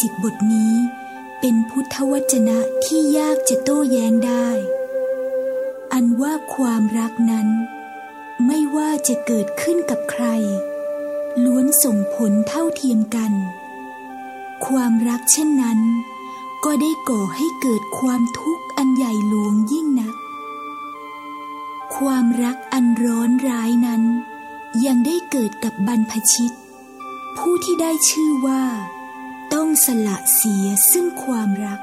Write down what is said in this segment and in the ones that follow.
สุภาษิตบทนี้ เป็นพุทธวจนะที่ยากจะโต้แย้งได้ อันว่าความรักนั้น ไม่ว่าจะเกิดขึ้นกับใคร ล้วนส่งผลเท่าเทียมกัน ความรักเช่นนั้น ก็ได้ก่อให้เกิดความทุกข์อันใหญ่หลวงยิ่งนัก ความรักอันร้อนร้ายนั้น ยังได้เกิดกับบรรพชิตผู้ที่ได้ชื่อว่า สละเสียซึ่งความรัก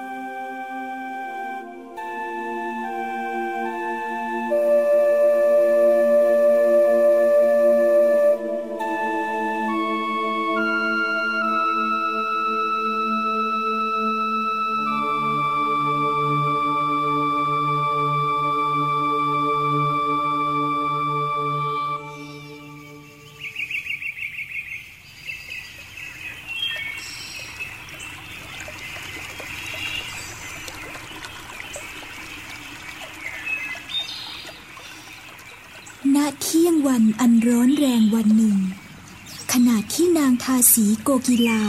กกีลา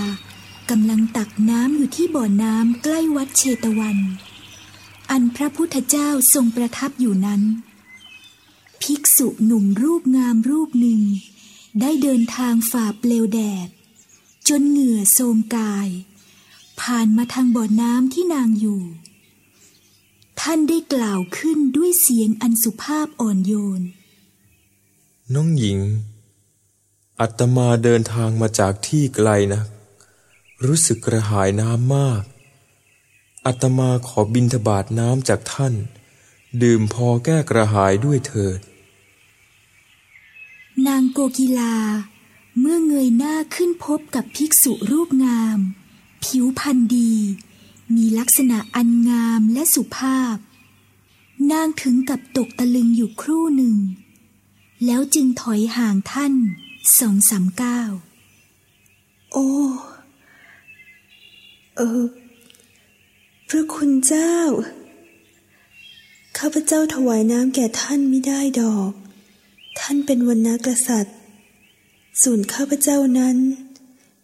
กำลังตักน้ำอยู่ที่บ่อน้ำใกล้วัดเชตวัน อันพระพุทธเจ้าทรงประทับอยู่นั้น ภิกษุหนุ่มรูปงามรูปหนึ่ง ได้เดินทางฝ่าเปลวแดด จนเหงื่อโทมกาย ผ่านมาทางบ่อน้ำที่นางอยู่ ท่านได้กล่าวขึ้นด้วยเสียงอันสุภาพอ่อนโยน น้องหญิง อัตมาเดินทางมาจากที่ไกลนะ รู้สึกกระหายน้ำมาก อัตมาขอบินทบาทน้ำจากท่าน ดื่มพอแก้กระหายด้วยเถิด นางโกกีลา เมื่อเงยหน้าขึ้นพบกับภิกษุรูปงาม ผิวพรรณดี มีลักษณะอันงามและสุภาพ นางถึงกับตกตะลึงอยู่ครู่หนึ่ง แล้วจึงถอยห่างท่าน สองสามเก้าโอ้ เออ พระคุณเจ้า ข้าพเจ้าถวายน้ำแก่ท่านไม่ได้ดอก ท่านเป็นวันนากษัตริย์ ส่วนข้าพเจ้านั้น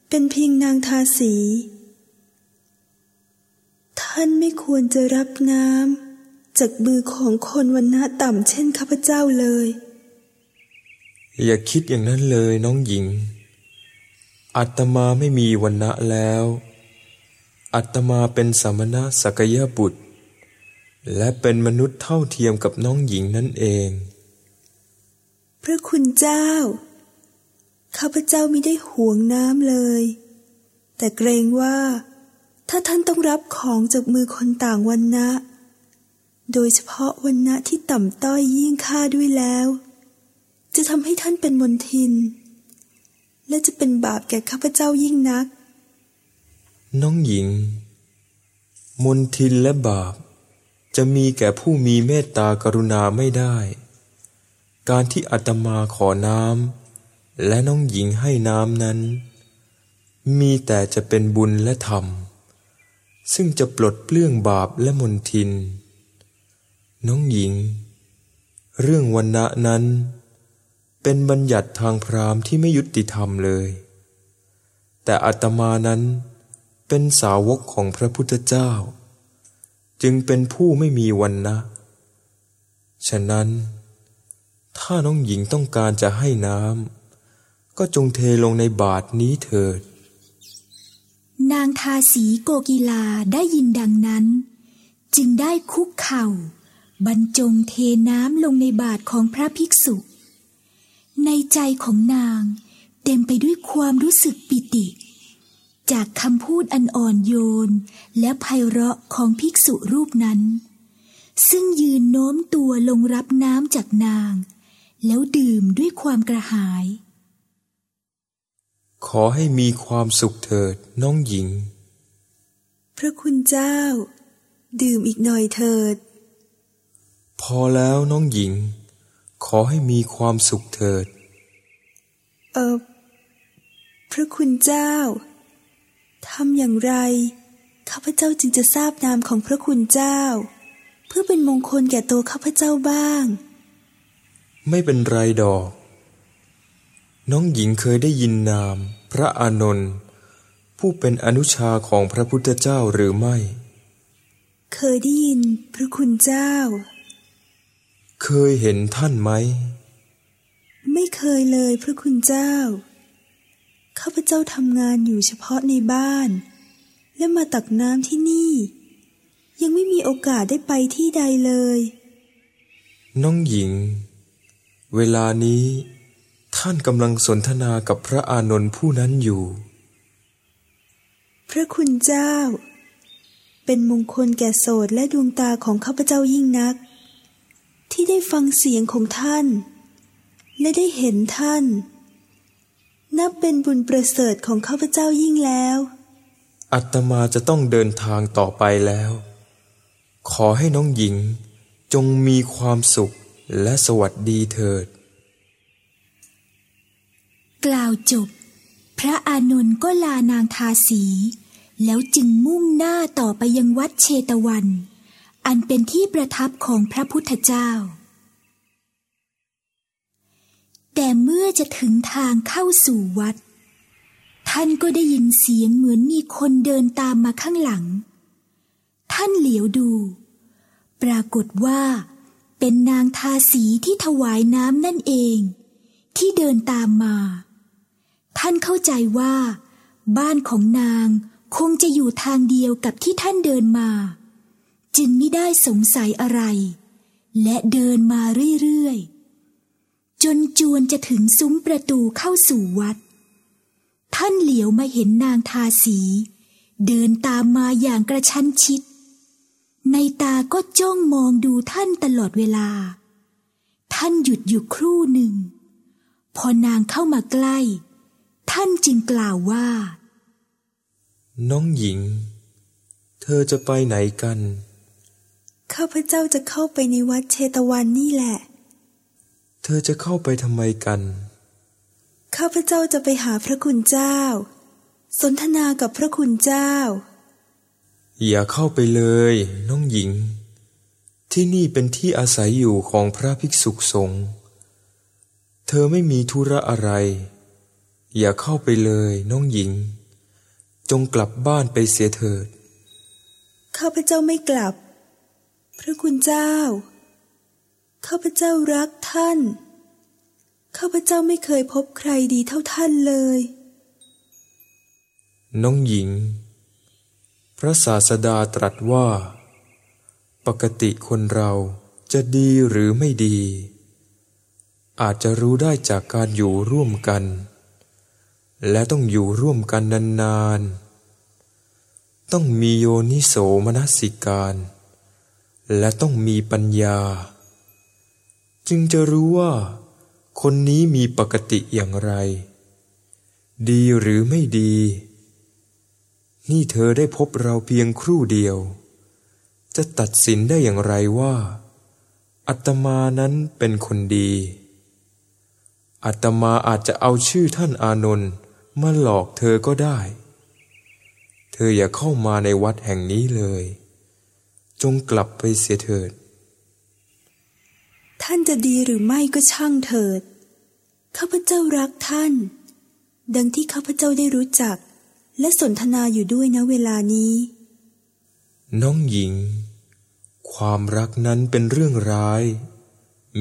เป็นเพียงนางทาสี ท่านไม่ควรจะรับน้ำจากมือของคนวันณะต่ำเช่นข้าพเจ้าเลย อย่าคิดอย่างนั้นเลยน้องหญิง อัตมาไม่มีวันณะแล้ว อัตมาเป็นสมณะสักยบุตร และเป็นมนุษย์เท่าเทียมกับน้องหญิงนั่นเอง พระคุณเจ้า ข้าพเจ้าม่ได้ห่วงน้ำเลย แต่เกรงว่า ถ้าท่านต้องรับของจากมือคนต่างวันนะโดยเฉพาะวันนะที่ต่ำต้อยยิ่งค่าด้วยแล้ว จะทำให้ท่านเป็นมนทิน และจะเป็นบาปแก่ข้าพเจ้ายิ่งนัก น้องหญิง มนทินและบาป จะมีแก่ผู้มีเมตตากรุณาไม่ได้ การที่อาตมาขอน้ำและน้องหญิงให้น้ำนั้น มีแต่จะเป็นบุญและธรรม ซึ่งจะปลดเปลื้องบาปและมนทิน น้องหญิง เรื่องวันณะนั้น เป็นบัญญัติทางพราหมณ์ที่ไม่ยุติธรรมเลย แต่อาตมานั้นเป็นสาวกของพระพุทธเจ้า จึงเป็นผู้ไม่มีวันนะ ฉะนั้น ถ้าน้องหญิงต้องการจะให้น้ำก็จงเทลงในบาทนี้เถิด นางทาสีโกกีลาได้ยินดังนั้น จึงได้คุกเข่า บรรจงเทน้ำลงในบาทของพระภิกษุ ในใจของนางเต็มไปด้วยความรู้สึกปิติ จากคำพูดอันอ่อนโยน และไพเราะของภิกษุรูปนั้น ซึ่งยืนโน้มตัวลงรับน้ำจากนาง แล้วดื่มด้วยความกระหาย ขอให้มีความสุขเถิดน้องหญิง พระคุณเจ้า ดื่มอีกหน่อยเถิด พอแล้วน้องหญิง ขอให้มีความสุขเถิด เออ พระคุณเจ้า ทำอย่างไร ข้าพเจ้าจึงจะทราบนามของพระคุณเจ้า เพื่อเป็นมงคลแก่ตัวข้าพเจ้าบ้าง ไม่เป็นไรดอก น้องหญิงเคยได้ยินนาม พระอานนท์ผู้เป็นอนุชาของพระพุทธเจ้าหรือไม่ เคยได้ยินพระคุณเจ้า เคยเห็นท่านไหม ไม่เคยเลยพระคุณเจ้า ข้าพเจ้าทำงานอยู่เฉพาะในบ้าน และมาตักน้ำที่นี่ ยังไม่มีโอกาสได้ไปที่ใดเลย น้องหญิง เวลานี้ ท่านกำลังสนทนากับพระอานนท์ผู้นั้นอยู่ พระคุณเจ้า เป็นมงคลแก่โสดและดวงตาของข้าพเจ้ายิ่งนัก ที่ได้ฟังเสียงของท่าน และได้เห็นท่าน นับเป็นบุญประเสริฐของข้าพเจ้ายิ่งแล้ว อัตมาจะต้องเดินทางต่อไปแล้ว ขอให้น้องหญิงจงมีความสุขและสวัสดีเถิด กล่าวจบ พระอานนท์ก็ลานางทาสี แล้วจึงมุ่งหน้าต่อไปยังวัดเชตวัน อันเป็นที่ประทับของพระพุทธเจ้า แต่เมื่อจะถึงทางเข้าสู่วัด ท่านก็ได้ยินเสียงเหมือนมีคนเดินตามมาข้างหลัง ท่านเหลียวดู ปรากฏว่าเป็นนางทาสีที่ถวายน้ำนั่นเอง ที่เดินตามมา ท่านเข้าใจว่า บ้านของนางคงจะอยู่ทางเดียวกับที่ท่านเดินมา จึงไม่ได้สงสัยอะไร และเดินมาเรื่อยๆ จนจวนจะถึงซุ้มประตูเข้าสู่วัด ท่านเหลียวมาเห็นนางทาสี เดินตามมาอย่างกระชั้นชิด ในตาก็จ้องมองดูท่านตลอดเวลา ท่านหยุดอยู่ครู่หนึ่ง พอนางเข้ามาใกล้ ท่านจึงกล่าวว่า น้องหญิง เธอจะไปไหนกัน ข้าพเจ้าจะเข้าไปในวัดเชตวันนี่แหละ เธอจะเข้าไปทำไมกัน ข้าพเจ้าจะไปหาพระคุณเจ้า สนทนากับพระคุณเจ้า อย่าเข้าไปเลย น้องหญิง ที่นี่เป็นที่อาศัยอยู่ของพระภิกษุสงฆ์ เธอไม่มีธุระอะไร อย่าเข้าไปเลยน้องหญิง จงกลับบ้านไปเสียเถิด ข้าพเจ้าไม่กลับพ ระคุณเจ้า ข้าพเจ้ารักท่าน ข้าพเจ้าไม่เคยพบใครดีเท่าท่านเลย น้องหญิง พระศาสดาตรัสว่า ปกติคนเราจะดีหรือไม่ดี อาจจะรู้ได้จากการอยู่ร่วมกัน และต้องอยู่ร่วมกันนานๆ ต้องมีโยนิโสมนสิการ และต้องมีปัญญา จึงจะรู้ว่า คนนี้มีปกติอย่างไร ดีหรือไม่ดี นี่เธอได้พบเราเพียงครู่เดียว จะตัดสินได้อย่างไรว่า อัตมานั้นเป็นคนดี อัตมาอาจจะเอาชื่อท่านอานนท์มาหลอกเธอก็ได้ เธออย่าเข้ามาในวัดแห่งนี้เลย จงกลับไปเสียเถิด ท่านจะดีหรือไม่ก็ช่างเถิด ข้าพเจ้ารักท่าน ดังที่ข้าพเจ้าได้รู้จัก และสนทนาอยู่ด้วยนะเวลานี้ น้องหญิง ความรักนั้นเป็นเรื่องร้าย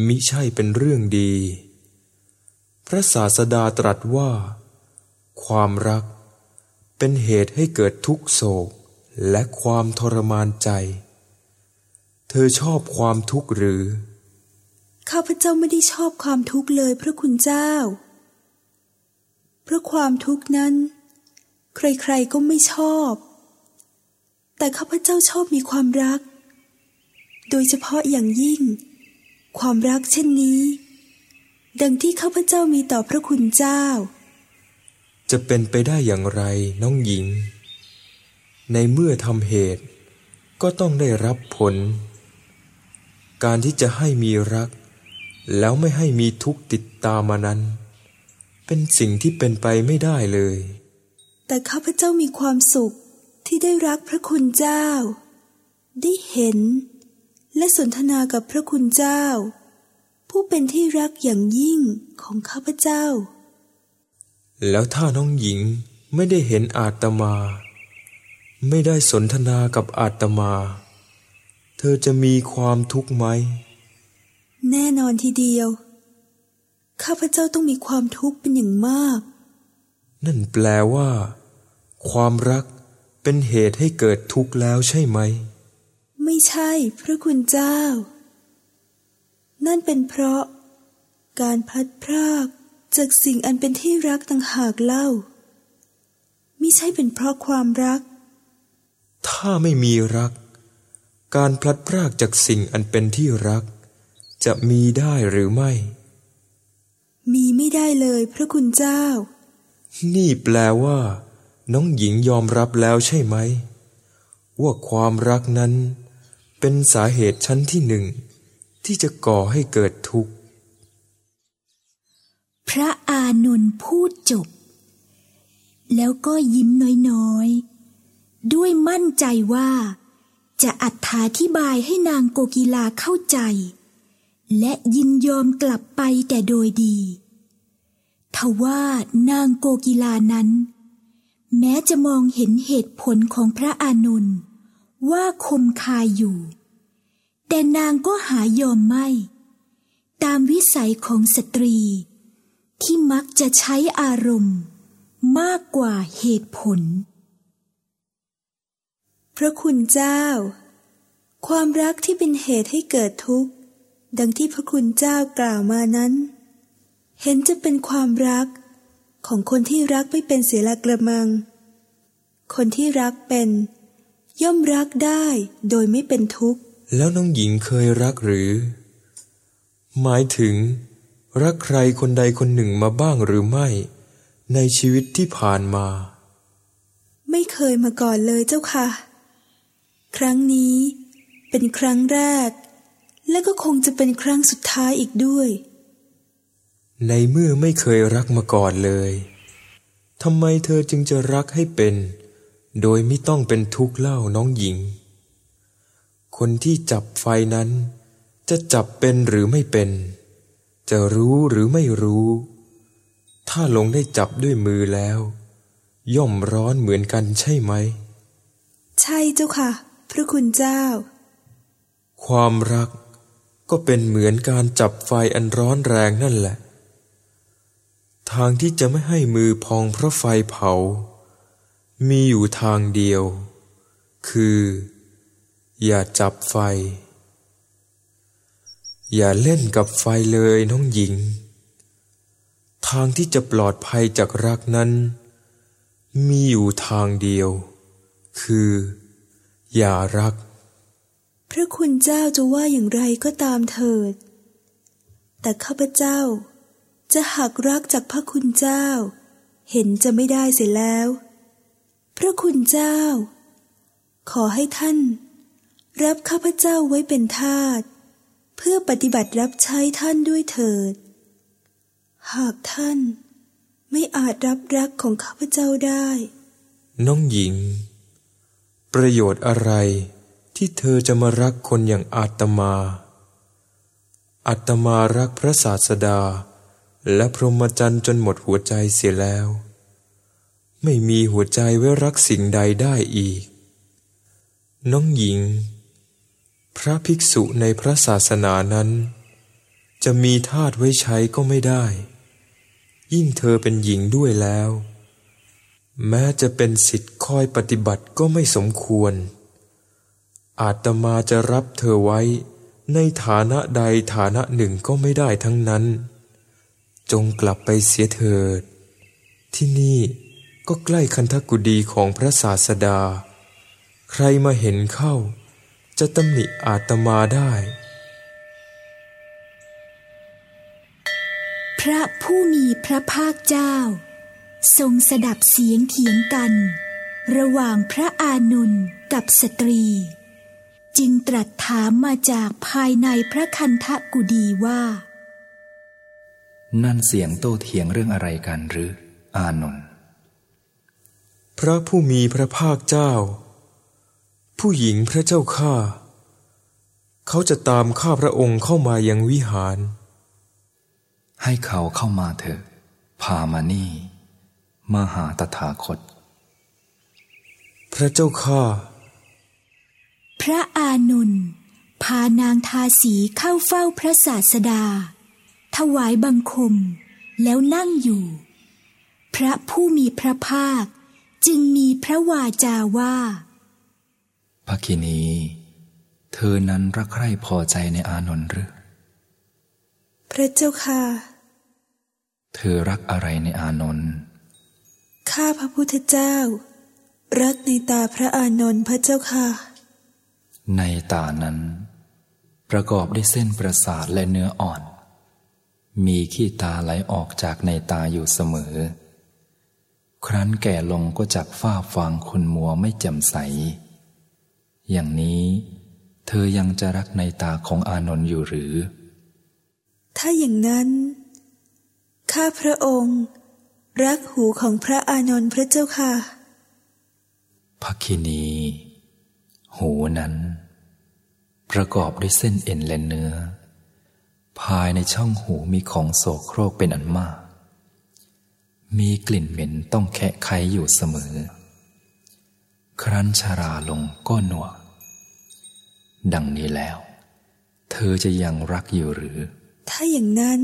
มิใช่เป็นเรื่องดี พระศาสดาตรัสว่า ความรักเป็นเหตุให้เกิดทุกโศกและความทรมานใจ เธอชอบความทุกข์หรือ ข้าพเจ้าไม่ได้ชอบความทุกข์เลยพระคุณเจ้า เพราะความทุกข์นั้น ใครๆก็ไม่ชอบ แต่ข้าพเจ้าชอบมีความรัก โดยเฉพาะอย่างยิ่ง ความรักเช่นนี้ ดังที่ข้าพเจ้ามีต่อพระคุณเจ้า จะเป็นไปได้อย่างไรน้องหญิง ในเมื่อทำเหตุก็ต้องได้รับผล การที่จะให้มีรัก แล้วไม่ให้มีทุกข์ติดตามมานั้น เป็นสิ่งที่เป็นไปไม่ได้เลย แต่ข้าพเจ้ามีความสุขที่ได้รักพระคุณเจ้า ได้เห็น และสนทนากับพระคุณเจ้า ผู้เป็นที่รักอย่างยิ่งของข้าพเจ้า แล้วถ้าน้องหญิงไม่ได้เห็นอาตมา ไม่ได้สนทนากับอาตมา เธอจะมีความทุกข์ไหม แน่นอนทีเดียว ข้าพเจ้าต้องมีความทุกข์เป็นอย่างมาก นั่นแปลว่า ความรักเป็นเหตุให้เกิดทุกข์แล้วใช่ไหม ไม่ใช่พระคุณเจ้า นั่นเป็นเพราะ การพลัดพรากจากสิ่งอันเป็นที่รักต่างหากเล่าไม่ใช่เป็นเพราะความรัก ถ้าไม่มีรัก การพลัดพรากจากสิ่งอันเป็นที่รัก จะมีได้หรือไม่ มีไม่ได้เลยพระคุณเจ้า นี่แปลว่า น้องหญิงยอมรับแล้วใช่ไหม ว่าความรักนั้น เป็นสาเหตุชั้นที่หนึ่ง ที่จะก่อให้เกิดทุกข์ พระอานนท์พูดจบ แล้วก็ยิ้มน้อยๆ ด้วยมั่นใจว่า จะอัธาธิบายให้นางโกกีลาเข้าใจ และยินยอมกลับไปแต่โดยดีทว่านางโกกีลานั้น แม้จะมองเห็นเหตุผลของพระอานนท์ว่าคมคายอยู่ แต่นางก็หายอมไม่ ตามวิสัยของสตรี ที่มักจะใช้อารมณ์ มากกว่าเหตุผล พระคุณเจ้า ความรักที่เป็นเหตุให้เกิดทุกข์ ดังที่พระคุณเจ้ากล่าวมานั้น เห็นจะเป็นความรักของคนที่รักไม่เป็นเสียละกระมัง คนที่รักเป็น ย่อมรักได้โดยไม่เป็นทุกข์ แล้วน้องหญิงเคยรักหรือ หมายถึง รักใครคนใดคนหนึ่งมาบ้างหรือไม่ ในชีวิตที่ผ่านมา ไม่เคยมาก่อนเลยเจ้าค่ะ ครั้งนี้เป็นครั้งแรก และก็คงจะเป็นครั้งสุดท้ายอีกด้วย ในเมื่อไม่เคยรักมาก่อนเลยทำไมเธอจึงจะรักให้เป็น โดยไม่ต้องเป็นทุกข์เล่าน้องหญิง คนที่จับไฟนั้น จะจับเป็นหรือไม่เป็น จะรู้หรือไม่รู้ ถ้าลงได้จับด้วยมือแล้ว ย่อมร้อนเหมือนกันใช่ไหม ใช่เจ้าค่ะ พระคุณเจ้า ความรักก็เป็นเหมือนการจับไฟอันร้อนแรงนั่นแหละ ทางที่จะไม่ให้มือพองเพราะไฟเผา มีอยู่ทางเดียว คือ อย่าจับไฟ อย่าเล่นกับไฟเลยน้องหญิง ทางที่จะปลอดภัยจากรักนั้น มีอยู่ทางเดียว คือ อย่ารัก พระคุณเจ้าจะว่าอย่างไรก็ตามเถิด แต่ข้าพเจ้าจะหักรักจากพระคุณเจ้า เห็นจะไม่ได้เสียแล้ว พระคุณเจ้า ขอให้ท่าน รับข้าพเจ้าไว้เป็นทาสเพื่อปฏิบัติรับใช้ท่านด้วยเถิด หากท่านไม่อาจรับรักของข้าพเจ้าได้ น้องหญิง ประโยชน์อะไรที่เธอจะมารักคนอย่างอาตมา อาตมารักพระศาสดา และพรหมจรรย์จนหมดหัวใจเสียแล้ว ไม่มีหัวใจไว้รักสิ่งใดได้อีก น้องหญิง พระภิกษุในพระศาสนานั้น จะมีทาสไว้ใช้ก็ไม่ได้ ยิ่งเธอเป็นหญิงด้วยแล้ว แม้จะเป็นสิทธิ์คอยปฏิบัติก็ไม่สมควร อาตมาจะรับเธอไว้ ในฐานะใดฐานะหนึ่งก็ไม่ได้ทั้งนั้น จงกลับไปเสียเถิด ที่นี่ก็ใกล้คันธกุดีของพระศาสดา ใครมาเห็นเข้า จะตำหนิอาตมาได้ พระผู้มีพระภาคเจ้า ทรงสดับเสียงเถียงกัน ระหว่างพระอานนท์กับสตรี จึงตรัสถามมาจากภายในพระคันธกุดีว่า นั่นเสียงโต้เถียงเรื่องอะไรกันหรือ อานนท์พระผู้มีพระภาคเจ้า ผู้หญิงพระเจ้าข้าเขาจะตามข้าพระองค์เข้ามายังวิหาร ให้เขาเข้ามาเถอะพามานี่ มาหาตถาคต พระเจ้าข้าพระอานนท์พานางทาสีเข้าเฝ้าพระศาสดา ถวายบังคมแล้วนั่งอยู่ พระผู้มีพระภาคจึงมีพระวาจาว่าภคินีเธอนั้นรักใคร่พอใจในอานนท์หรือ พระเจ้าค่ะ เธอรักอะไรในอานนท์ ข้าพระพุทธเจ้า รักในตาพระอานนท์พระเจ้าค่ะ ในตานั้น ประกอบด้วยเส้นประสาทและเนื้ออ่อน มีขี้ตาไหลออกจากในตาอยู่เสมอ ครั้นแก่ลงก็จักฝ้าฟางคุณมัวไม่แจ่มใส อย่างนี้ เธอยังจะรักในตาของอานนท์อยู่หรือ ถ้าอย่างนั้น ข้าพระองค์ รักหูของพระอานนท์พระเจ้าค่ะภคินี หูนั้น ประกอบด้วยเส้นเอ็นและเนื้อ ภายในช่องหูมีของโสโครกเป็นอันมาก มีกลิ่นเหม็นต้องแคะไขอยู่เสมอ ครั้นชาราลงก็หนวก ดังนี้แล้ว เธอจะยังรักอยู่หรือ ถ้าอย่างนั้น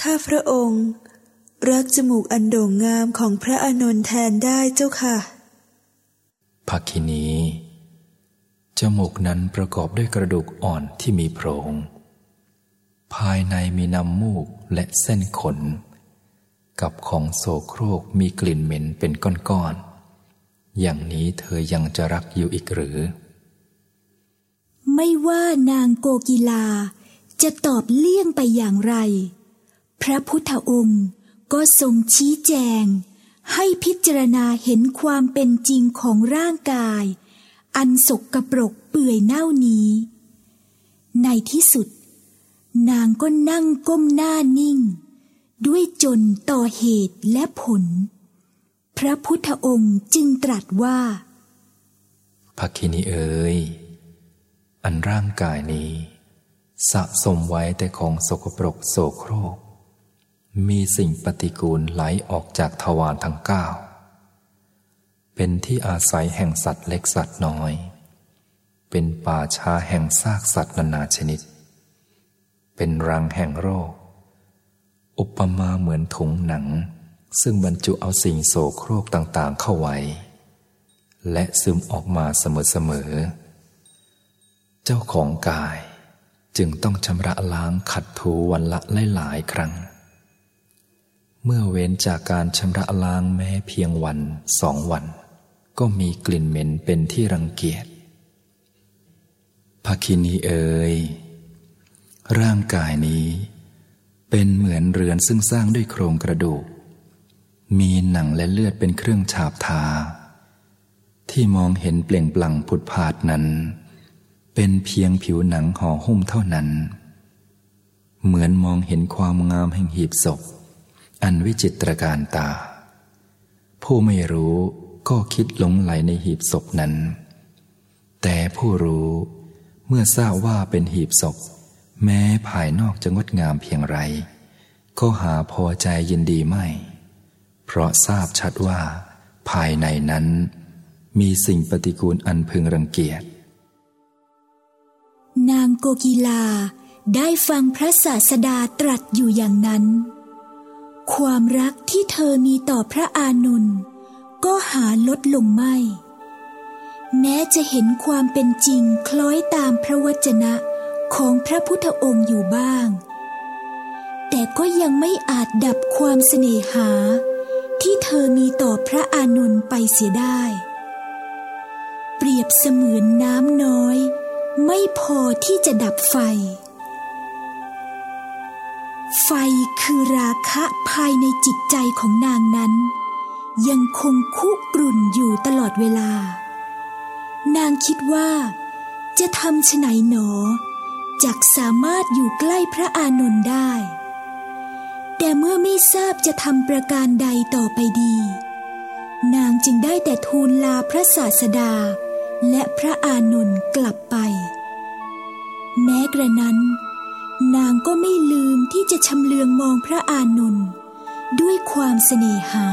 ข้าพระองค์ รักจมูกอันโด่งงามของพระอานนท์แทนได้เจ้าค่ะภคินีจมูกนั้นประกอบด้วยกระดูกอ่อนที่มีโพรง ภายในมีน้ำมูกและเส้นขน กับของโสโครกมีกลิ่นเหม็นเป็นก้อนๆ อย่างนี้เธอยังจะรักอยู่อีกหรือ ไม่ว่านางโกกีลาจะตอบเลี่ยงไปอย่างไร พระพุทธองค์ ก็ทรงชี้แจง ให้พิจารณาเห็นความเป็นจริงของร่างกาย อันสกกระปรกเปื่อยเน่านี้ ในที่สุด นางก็นั่งก้มหน้านิ่ง ด้วยจนต่อเหตุและผล พระพุทธองค์จึงตรัสว่าภคินีเอ๋ยอันร่างกายนี้ สะสมไว้แต่ของสกปรกโสโครก มีสิ่งปฏิกูลไหลออกจากทวารทั้งเก้า เป็นที่อาศัยแห่งสัตว์เล็กสัตว์น้อย เป็นป่าช้าแห่งซากสัตว์นานาชนิด เป็นรังแห่งโรค อุปมาเหมือนถุงหนัง ซึ่งบรรจุเอาสิ่งโสโครกต่างๆเข้าไว้ และซึมออกมาเสมอๆ เจ้าของกายจึงต้องชำระล้างขัดถูวันละหลายๆครั้ง เมื่อเว้นจากการชำระล้างแม้เพียงวันสองวัน ก็มีกลิ่นเหม็นเป็นที่รังเกียจภคินีเอ๋ยร่างกายนี้ เป็นเหมือนเรือนซึ่งสร้างด้วยโครงกระดูก มีหนังและเลือดเป็นเครื่องฉาบทา ที่มองเห็นเปล่งปลั่งผุดผาดนั้น เป็นเพียงผิวหนังห่อหุ้มเท่านั้น เหมือนมองเห็นความงามแห่งหีบศพ อันวิจิตรการตา ผู้ไม่รู้ก็คิดหลงไหลในหีบศพนั้น แต่ผู้รู้เมื่อทราบว่าเป็นหีบศพ แม้ภายนอกจะงดงามเพียงไร ก็หาพอใจยินดีไม่ เพราะทราบชัดว่า ภายในนั้น มีสิ่งปฏิกูลอันพึงรังเกียจ นางโกกีลาได้ฟังพระศาสดาตรัสอยู่อย่างนั้น ความรักที่เธอมีต่อพระอานนท์ก็หาลดลงไม่ แม้จะเห็นความเป็นจริงคล้อยตามพระวจนะของพระพุทธองค์อยู่บ้าง แต่ก็ยังไม่อาจดับความเสน่หา ที่เธอมีต่อพระอานนท์ไปเสียได้ เปรียบเสมือนน้ำน้อย ไม่พอที่จะดับไฟ ไฟคือราคะภายในจิตใจของนางนั้น ยังคงคุกรุ่นอยู่ตลอดเวลา นางคิดว่า จะทำไฉนหนอจักสามารถอยู่ใกล้พระอานนท์ได้ แต่เมื่อไม่ทราบจะทำประการใดต่อไปดี นางจึงได้แต่ทูลลาพระศาสดา และพระอานนท์กลับไป แม้กระนั้น นางก็ไม่ลืมที่จะชำเลืองมองพระอานนท์ด้วยความเสน่หา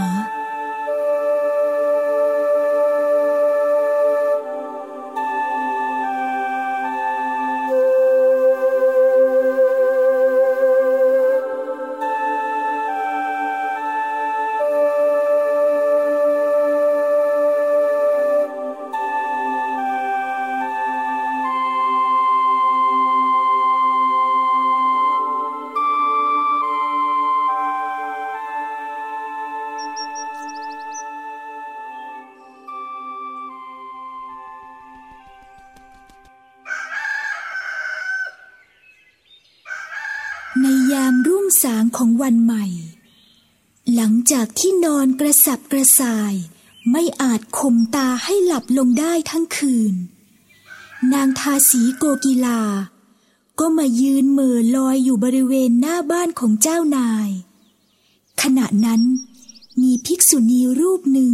ระส่ายไม่อาจข่มตาให้หลับลงได้ทั้งคืน นางทาสีโกกีลา ก็มายืนเหม่อลอยอยู่บริเวณหน้าบ้านของเจ้านาย ขณะนั้นมีภิกษุณีรูปหนึ่ง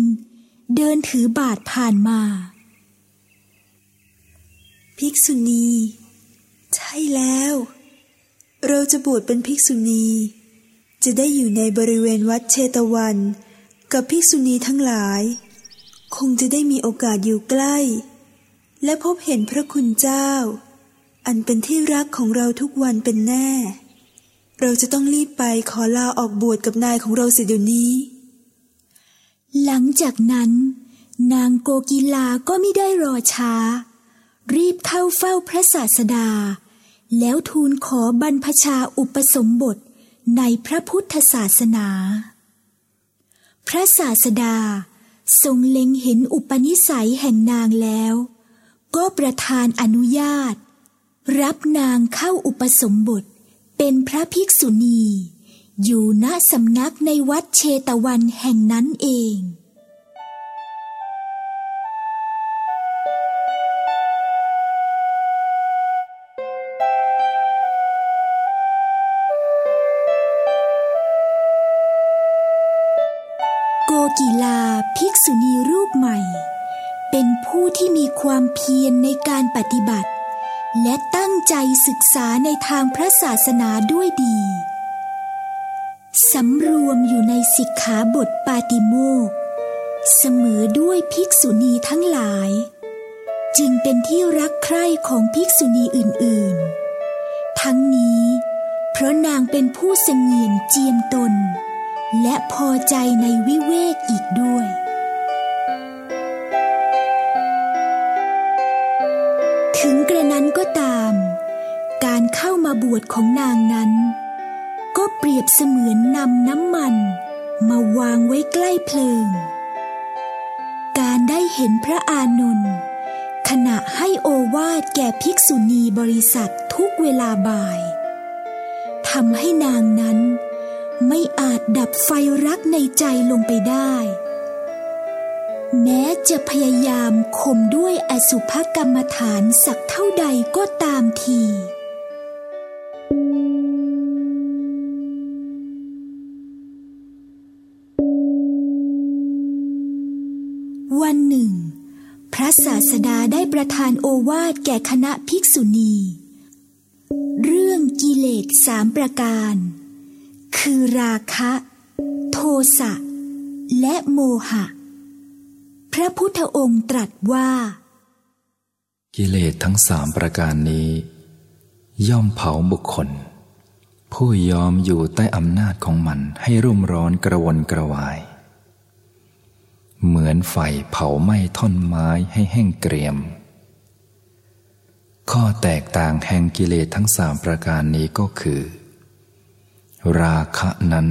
เดินถือบาทผ่านมา ภิกษุณี ใช่แล้ว เราจะบวชเป็นภิกษุณี จะได้อยู่ในบริเวณวัดเชตวัน กับภิกษุณีทั้งหลาย คงจะได้มีโอกาสอยู่ใกล้ และพบเห็นพระคุณเจ้า อันเป็นที่รักของเราทุกวันเป็นแน่ เราจะต้องรีบไปขอลาออกบวชกับนายของเราเสียเดี๋ยวนี้ หลังจากนั้น นางโกกีลาก็ไม่ได้รอช้า รีบเข้าเฝ้าพระศาสดา แล้วทูลขอบรรพชาอุปสมบทในพระพุทธศาสนา พระศาสดาทรงเล็งเห็นอุปนิสัยแห่งนางแล้ว ก็ประทานอนุญาต รับนางเข้าอุปสมบทเป็นพระภิกษุณี อยู่ณสำนักในวัดเชตวันแห่งนั้นเอง ความเพียรในการปฏิบัติ และตั้งใจศึกษาในทางพระศาสนาด้วยดีสำรวมอยู่ในสิกขาบทปาติโมกเสมอด้วยภิกษุณีทั้งหลาย จึงเป็นที่รักใคร่ของภิกษุณีอื่นๆ ทั้งนี้ เพราะนางเป็นผู้เสงี่ยมเจียมตน และพอใจในวิเวกอีกด้วย มาบวชของนางนั้น ก็เปรียบเสมือนนำน้ำมัน มาวางไว้ใกล้เพลิง การได้เห็นพระอานนท์ขณะให้โอวาดแก่ภิกษุณีบริษัททุกเวลาบ่ายทำให้นางนั้นไม่อาจดับไฟรักในใจลงไปได้ แม้จะพยายามข่มด้วยอสุภกรรมฐานสักเท่าใดก็ตามที ระศาสดาได้ประทานโอวาทแก่คณะภิกษุณี เรื่องกิเลสสามประการ คือราคะ โทสะ และโมหะ พระพุทธองค์ตรัสว่า กิเลสทั้งสามประการนี้ ย่อมเผาบุคคล ผู้ยอมอยู่ใต้อำนาจของมันให้รุ่มร้อนกระวนกระวาย เหมือนไฟเผาไหม้ท่อนไม้ให้แห้งเกรียม ข้อแตกต่างแห่งกิเลสทั้งสามประการนี้ก็คือ ราคะนั้น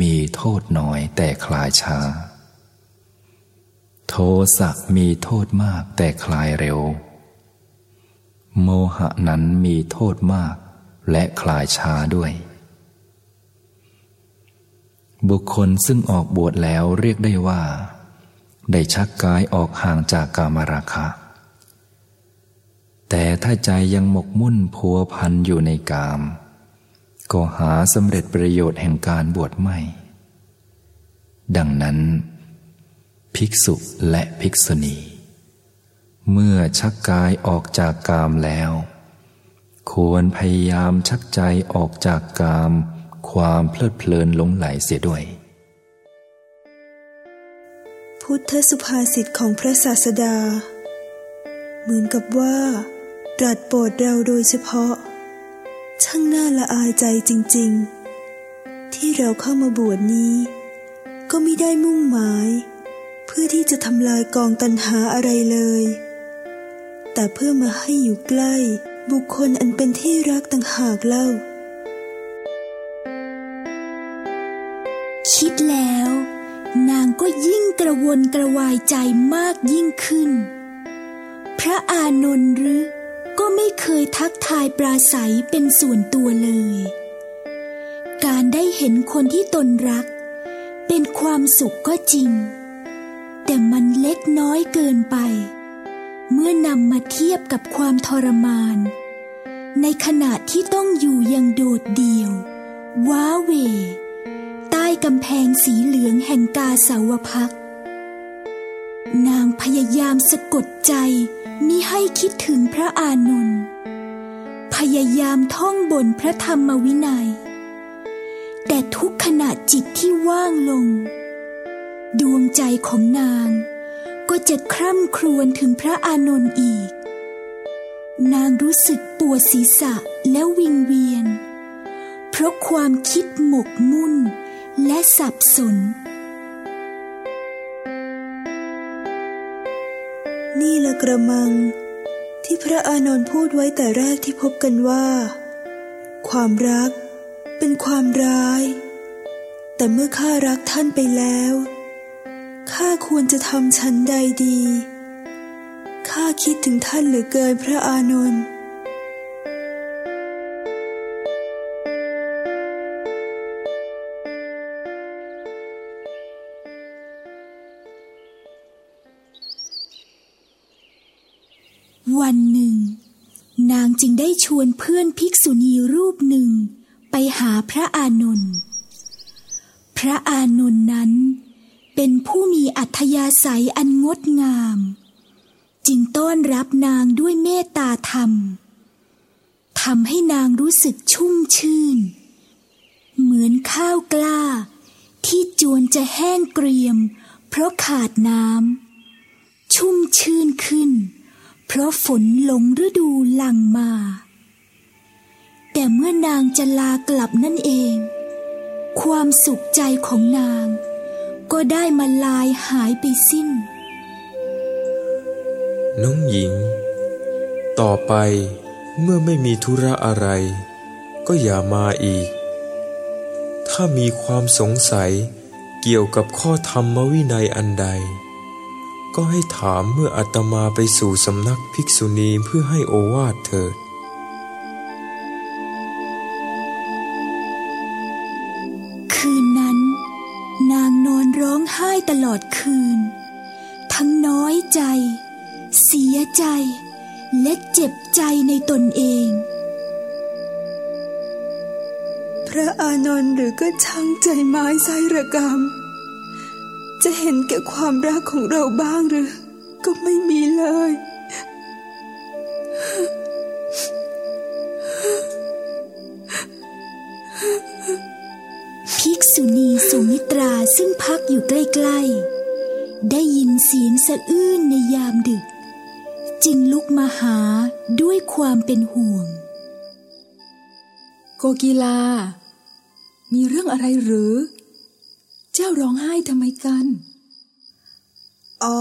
มีโทษน้อยแต่คลายช้า โทสะมีโทษมากแต่คลายเร็ว โมหะนั้นมีโทษมากและคลายช้าด้วย บุคคลซึ่งออกบวชแล้วเรียกได้ว่า ได้ชักกายออกห่างจากกามราคะ แต่ถ้าใจยังหมกมุ่นพัวพันอยู่ในกาม ก็หาสำเร็จประโยชน์แห่งการบวชไม่ ดังนั้น ภิกษุและภิกษุณี เมื่อชักกายออกจากกามแล้ว ควรพยายามชักใจออกจากกาม ความเพลิดเพลินหลงไหลเสียด้วย พุทธสุภาษิตของพระศาสดา เหมือนกับว่าตรัสโปรดเราโดยเฉพาะ ช่างน่าละอายใจจริง ๆ ที่เราเข้ามาบวชนี้ ก็ไม่ได้มุ่งหมาย เพื่อที่จะทำลายกองตันหาอะไรเลย แต่เพื่อมาให้อยู่ใกล้บุคคลอันเป็นที่รักต่างหากเล่า คิดแล้ว นางก็ยิ่งกระวนกระวายใจมากยิ่งขึ้น พระอานนท์หรือก็ไม่เคยทักทายปราศัยเป็นส่วนตัวเลย การได้เห็นคนที่ตนรัก เป็นความสุขก็จริง แต่มันเล็กน้อยเกินไป เมื่อนำมาเทียบกับความทรมาน ในขณะที่ต้องอยู่อย่างโดดเดี่ยว ว้าเว กำแพงสีเหลืองแห่งกาสาวพัก นางพยายามสะกดใจมิให้คิดถึงพระอานนท์พยายามท่องบนพระธรรมวินัย แต่ทุกขณะจิตที่ว่างลง ดวงใจของนางก็จะคร่ำครวญถึงพระอานนท์อีก นางรู้สึกปวดศีรษะและวิงเวียน เพราะความคิดหมกมุ่น และสับสน นี่ละกระมัง ที่พระอานนท์พูดไว้แต่แรกที่พบกันว่า ความรักเป็นความร้าย แต่เมื่อข้ารักท่านไปแล้วข้าควรจะทำชั้นใดดีข้าคิดถึงท่านเหลือเกินพระอานนท์ ชวนเพื่อนภิกษุณีรูปหนึ่งไปหาพระอานนท์ พระอานนท์นั้นเป็นผู้มีอัธยาศัยอันงดงาม จึงต้อนรับนางด้วยเมตตาธรรมทำให้นางรู้สึกชุ่มชื่น เหมือนข้าวกล้า ที่จวนจะแห้งเกรียม เพราะขาดน้ำชุ่มชื่นขึ้น เพราะฝนหลงฤดูหลั่งมา แต่เมื่อนางจะลากลับนั่นเอง ความสุขใจของนาง ก็ได้มาลายหายไปสิ้น น้องหญิง ต่อไปเมื่อไม่มีธุระอะไร ก็อย่ามาอีก ถ้ามีความสงสัยเกี่ยวกับข้อธรรมวินัยอันใด ก็ให้ถามเมื่ออาตมาไปสู่สำนักภิกษุณีเพื่อให้โอวาทเถิด ตลอดคืน ทั้งน้อยใจ เสียใจ และเจ็บใจในตนเอง พระอานนท์หรือก็ช่างใจไม้ไซระกรรม จะเห็นแก่ความรักของเราบ้างหรือ ก็ไม่มีเลย ซึ่งพักอยู่ใกล้ๆ ได้ยินเสียงสะอื้นในยามดึก จึงลุกมาหาด้วยความเป็นห่วง โกกีลา มีเรื่องอะไรหรือ เจ้าร้องไห้ทำไมกัน อ๋อ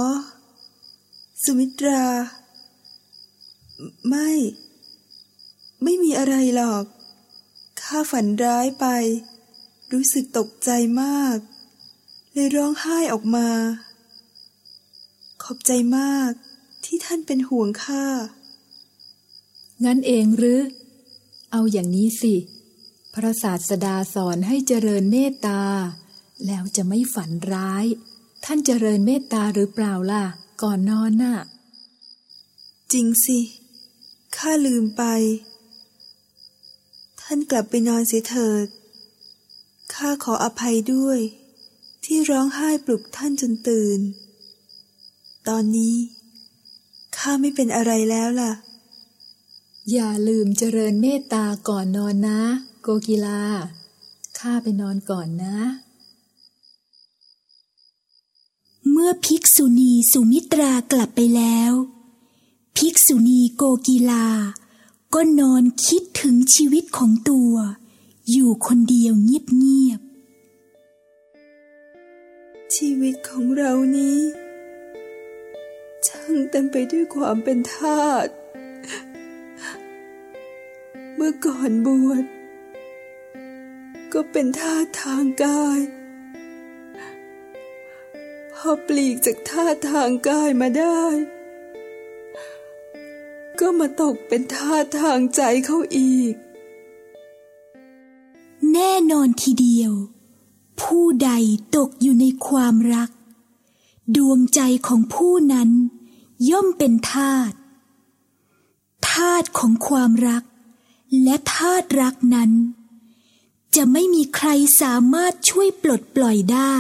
สุมิตรา ไม่ ไม่มีอะไรหรอก ข้าฝันร้ายไป รู้สึกตกใจมาก เลยร้องไห้ออกมา ขอบใจมากที่ท่านเป็นห่วงข้า งั้นเองหรือ เอาอย่างนี้สิ พระศาสดาสอนให้เจริญเมตตา แล้วจะไม่ฝันร้าย ท่านเจริญเมตตาหรือเปล่าล่ะ ก่อนนอนน่ะ จริงสิ ข้าลืมไป ท่านกลับไปนอนเสียเถิด ข้าขออภัยด้วย ที่ร้องไห้ปลุกท่านจนตื่น ตอนนี้ข้าไม่เป็นอะไรแล้วล่ะ อย่าลืมเจริญเมตตาก่อนนอนนะ โกกีลา ข้าไปนอนก่อนนะ เมื่อภิกษุณีสุมิตรากลับไปแล้ว ภิกษุณีโกกีลา ก็นอนคิดถึงชีวิตของตัว อยู่คนเดียวเงียบ ชีวิตของเรานี้ช่างเต็มไปด้วยความเป็นทาส เมื่อก่อนบวชก็เป็นทาสทางกาย พอปลีกจากทาทางกายมาได้ ก็มาตกเป็นทาทางใจเขาอีก แน่นอนทีเดียว ผู้ใดตกอยู่ในความรัก ดวงใจของผู้นั้น ย่อมเป็นทาตทาตของความรัก และทาตรักนั้น จะไม่มีใครสามารถช่วยปลดปล่อยได้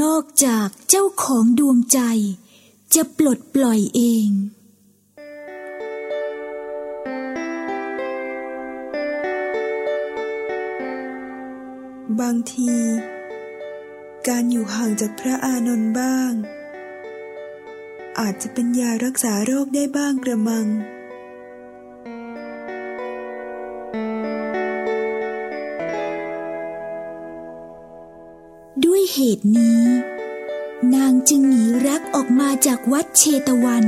นอกจากเจ้าของดวงใจจะปลดปล่อยเอง บางที การอยู่ห่างจากพระอานนท์บ้าง อาจจะเป็นยารักษาโรคได้บ้างกระมัง ด้วยเหตุนี้ นางจึงหนีรักออกมาจากวัดเชตวัน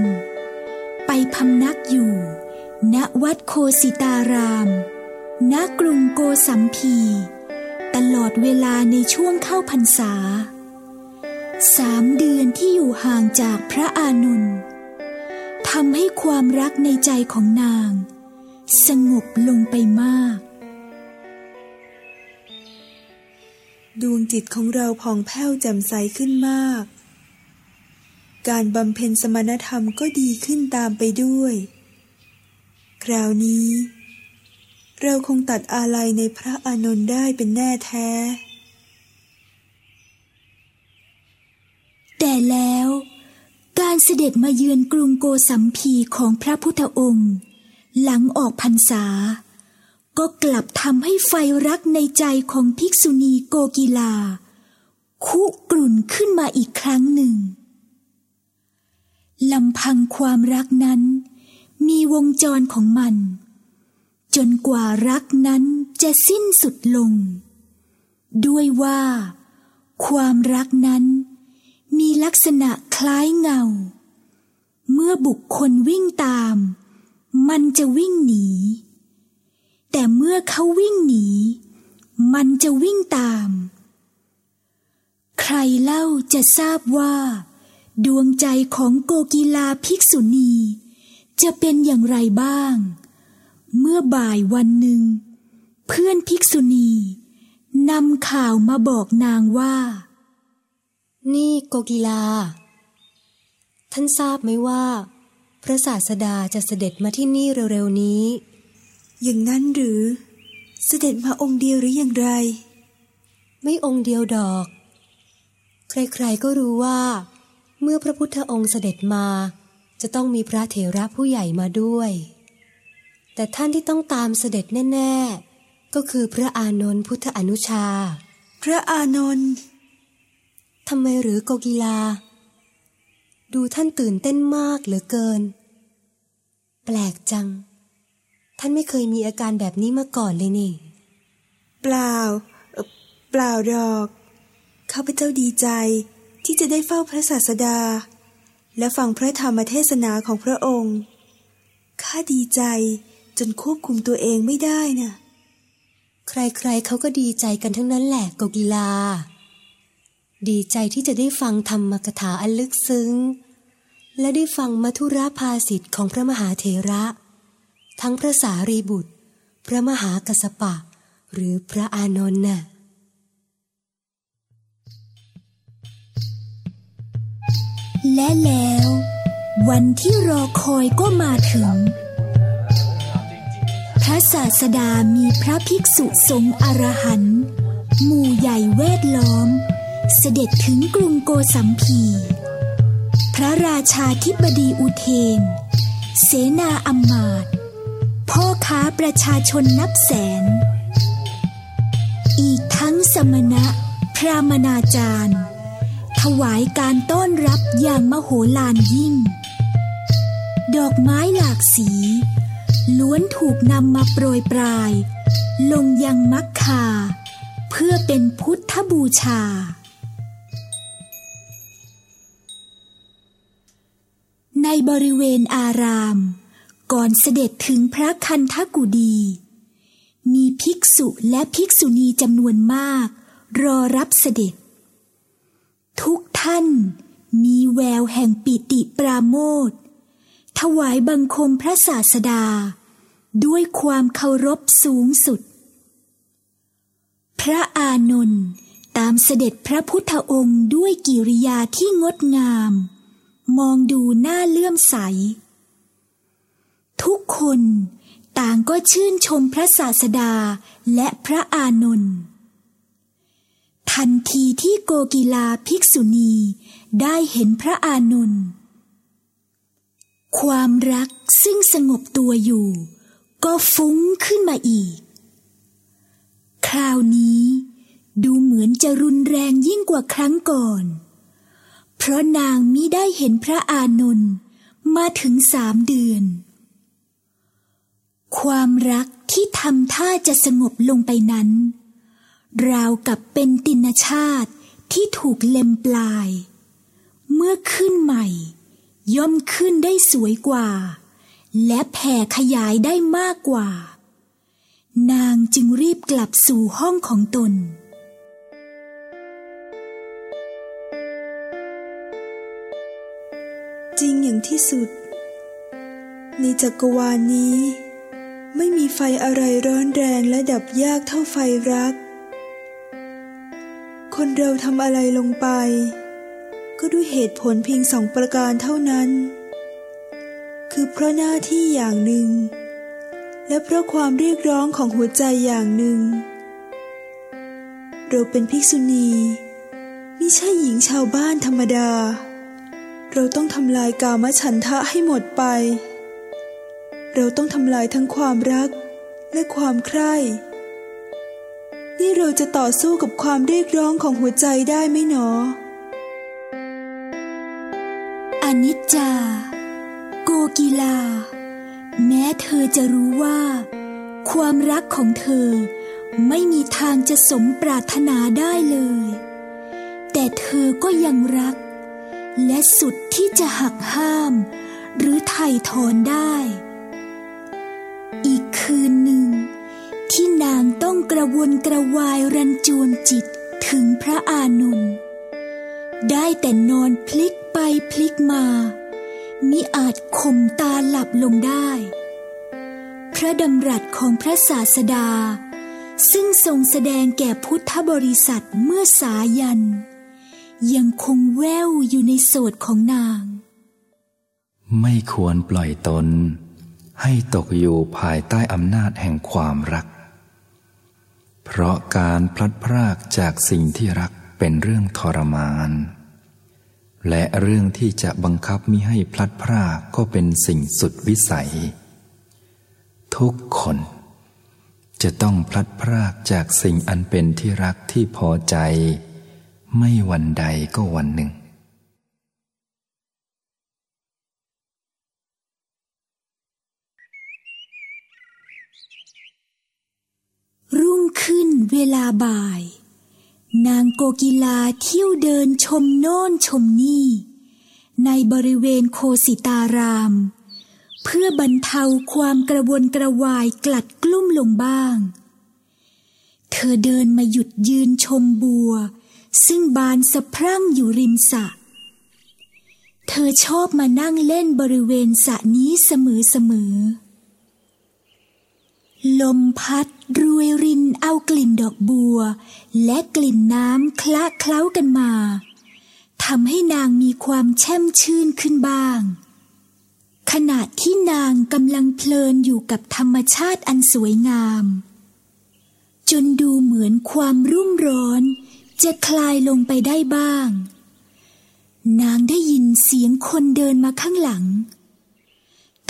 ไปพำนักอยู่ ณวัดโคสิตาราม ณกรุงโกสัมพี ลอดเวลาในช่วงเข้าพรรษาสามเดือนที่อยู่ห่างจากพระอานนท์ทำให้ความรักในใจของนาง สงบลงไปมาก ดวงจิตของเราผ่องแผ้วแจ่มใสขึ้นมาก การบำเพ็ญสมณธรรมก็ดีขึ้นตามไปด้วย คราวนี้ เราคงตัดอาลัยในพระอานนท์ได้เป็นแน่แท้ แต่แล้วการเสด็จมาเยือนกรุงโกสัมพีของพระพุทธองค์ หลังออกพรรษา ก็กลับทำให้ไฟรักในใจของภิกษุณีโกกีลา คุกรุ่นขึ้นมาอีกครั้งหนึ่งลำพังความรักนั้น มีวงจรของมัน จนกว่ารักนั้นจะสิ้นสุดลง ด้วยว่า ความรักนั้น มีลักษณะคล้ายเงา เมื่อบุคคลวิ่งตาม มันจะวิ่งหนี แต่เมื่อเขาวิ่งหนี มันจะวิ่งตาม ใครเล่าจะทราบว่า ดวงใจของโกกีลาภิกษุณี จะเป็นอย่างไรบ้าง เมื่อบ่ายวันหนึ่ง เพื่อนภิกษุณีนำข่าวมาบอกนางว่า นี่โกกีลา ท่านทราบไหมว่า พระศาสดาจะเสด็จมาที่นี่เร็วๆนี้ อย่างนั้นหรือ เสด็จมาองค์เดียวหรืออย่างไร ไม่องค์เดียวดอก ใครๆก็รู้ว่า เมื่อพระพุทธองค์เสด็จมา จะต้องมีพระเถระผู้ใหญ่มาด้วย แต่ท่านที่ต้องตามเสด็จแน่ ๆ ก็คือพระอานนท์พุทธอนุชา พระอานนท์ทำไมหรือโกกีลา ดูท่านตื่นเต้นมากเหลือเกิน แปลกจัง ท่านไม่เคยมีอาการแบบนี้มาก่อนเลยนี่ เปล่าเอ่อเปล่าดอกข้าพเจ้าดีใจที่จะได้เฝ้าพระศาสดา และฟังพระธรรมเทศนาของพระองค์ข้าดีใจ จนควบคุมตัวเองไม่ได้น่ะ ใครๆเขาก็ดีใจกันทั้งนั้นแหละโกกีลา ดีใจที่จะได้ฟังธรรมกถาอันลึกซึ้ง และได้ฟังมัทุราภาสิทธิ์ของพระมหาเถระ ทั้งพระสารีบุตร พระมหากัสสปะ หรือพระอานนท์น่ะและแล้ว วันที่รอคอยก็มาถึง ระศาสดามีพระภิกษุสงฆ์อรหันต์หมู่ใหญ่เวทล้อม เสด็จถึงกรุงโกสัมพี พระราชาธิบดีอุเทน เสนาอำมาตย์พ่อค้าประชาชนนับแสน อีกทั้งสมณะ พรามนาจารย์ ถวายการต้อนรับอย่างมโหฬารยิ่ง ดอกไม้หลากสี ล้วนถูกนำมาโปรยปลาย ลงยังมักคา เพื่อเป็นพุทธบูชา ในบริเวณอาราม ก่อนเสด็จถึงพระคันธกุดี มีภิกษุและภิกษุณีจำนวนมาก รอรับเสด็จ ทุกท่านมีแววแห่งปิติปราโมทย์ ถวายบังคมพระศาสดา ด้วยความเคารพสูงสุด พระอานนท์ตามเสด็จพระพุทธองค์ด้วยกิริยาที่งดงาม มองดูหน้าเลื่อมใส ทุกคนต่างก็ชื่นชมพระศาสดาและพระอานนท์ทันทีที่โกกีลาภิกษุณีได้เห็นพระอานนท์ ความรักซึ่งสงบตัวอยู่ ก็ฟุ้งขึ้นมาอีก คราวนี้ดูเหมือนจะรุนแรงยิ่งกว่าครั้งก่อน เพราะนางมิได้เห็นพระอานนท์มาถึงสามเดือน ความรักที่ทำท่าจะสงบลงไปนั้น ราวกับเป็นตินชาติที่ถูกเล็มปลาย เมื่อขึ้นใหม่ ย่อมขึ้นได้สวยกว่า และแผ่ขยายได้มากกว่า นางจึงรีบกลับสู่ห้องของตน จริงอย่างที่สุด ในจักรวาลนี้ ไม่มีไฟอะไรร้อนแรงและดับยากเท่าไฟรัก คนเราทำอะไรลงไป ก็ด้วยเหตุผลเพียงสองประการเท่านั้น คือเพราะหน้าที่อย่างหนึ่ง และเพราะความเรียกร้องของหัวใจอย่างหนึ่ง เราเป็นภิกษุณีไม่ใช่หญิงชาวบ้านธรรมดา เราต้องทำลายกามฉันทะให้หมดไป เราต้องทำลายทั้งความรักและความใคร่ นี่เราจะต่อสู้กับความเรียกร้องของหัวใจได้ไหมหนอ อนิจจา โกกีลา แม้เธอจะรู้ว่า ความรักของเธอไม่มีทางจะสมปรารถนาได้เลย แต่เธอก็ยังรัก และสุดที่จะหักห้าม หรือไถ่ถอนได้ อีกคืนหนึ่ง ที่นางต้องกระวนกระวายรันจวนจิตถึงพระอานนท์ ได้แต่นอนพลิกไปพลิกมามิอาจข่มตาหลับลงได้ พระดำรัสของพระศาสดา ซึ่งทรงแสดงแก่พุทธบริษัทเมื่อสายัน ยังคงแววอยู่ในโสดของนาง ไม่ควรปล่อยตน ให้ตกอยู่ภายใต้อำนาจแห่งความรัก เพราะการพลัดพรากจากสิ่งที่รัก เป็นเรื่องทรมาน และเรื่องที่จะบังคับมิให้พลัดพรากก็เป็นสิ่งสุดวิสัย ทุกคน จะต้องพลัดพรากจากสิ่งอันเป็นที่รักที่พอใจ ไม่วันใดก็วันหนึ่งรุ่งขึ้นเวลาบ่าย นางโกกีลาเที่ยวเดินชมโน่นชมนี่ ในบริเวณโคสิตาราม เพื่อบรรเทาความกระวนกระวายกลัดกลุ้มลงบ้าง เธอเดินมาหยุดยืนชมบัว ซึ่งบานสะพรั่งอยู่ริมสระเธอชอบมานั่งเล่นบริเวณสระนี้เสมอๆลมพัด รวยรินเอากลิ่นดอกบัว และกลิ่นน้ำคละเคล้ากันมาทำให้นางมีความแช่มชื่นขึ้นบ้าง ขณะที่นางกำลังเพลินอยู่กับธรรมชาติอันสวยงาม จนดูเหมือนความรุ่มร้อน จะคลายลงไปได้บ้าง นางได้ยินเสียงคนเดินมาข้างหลัง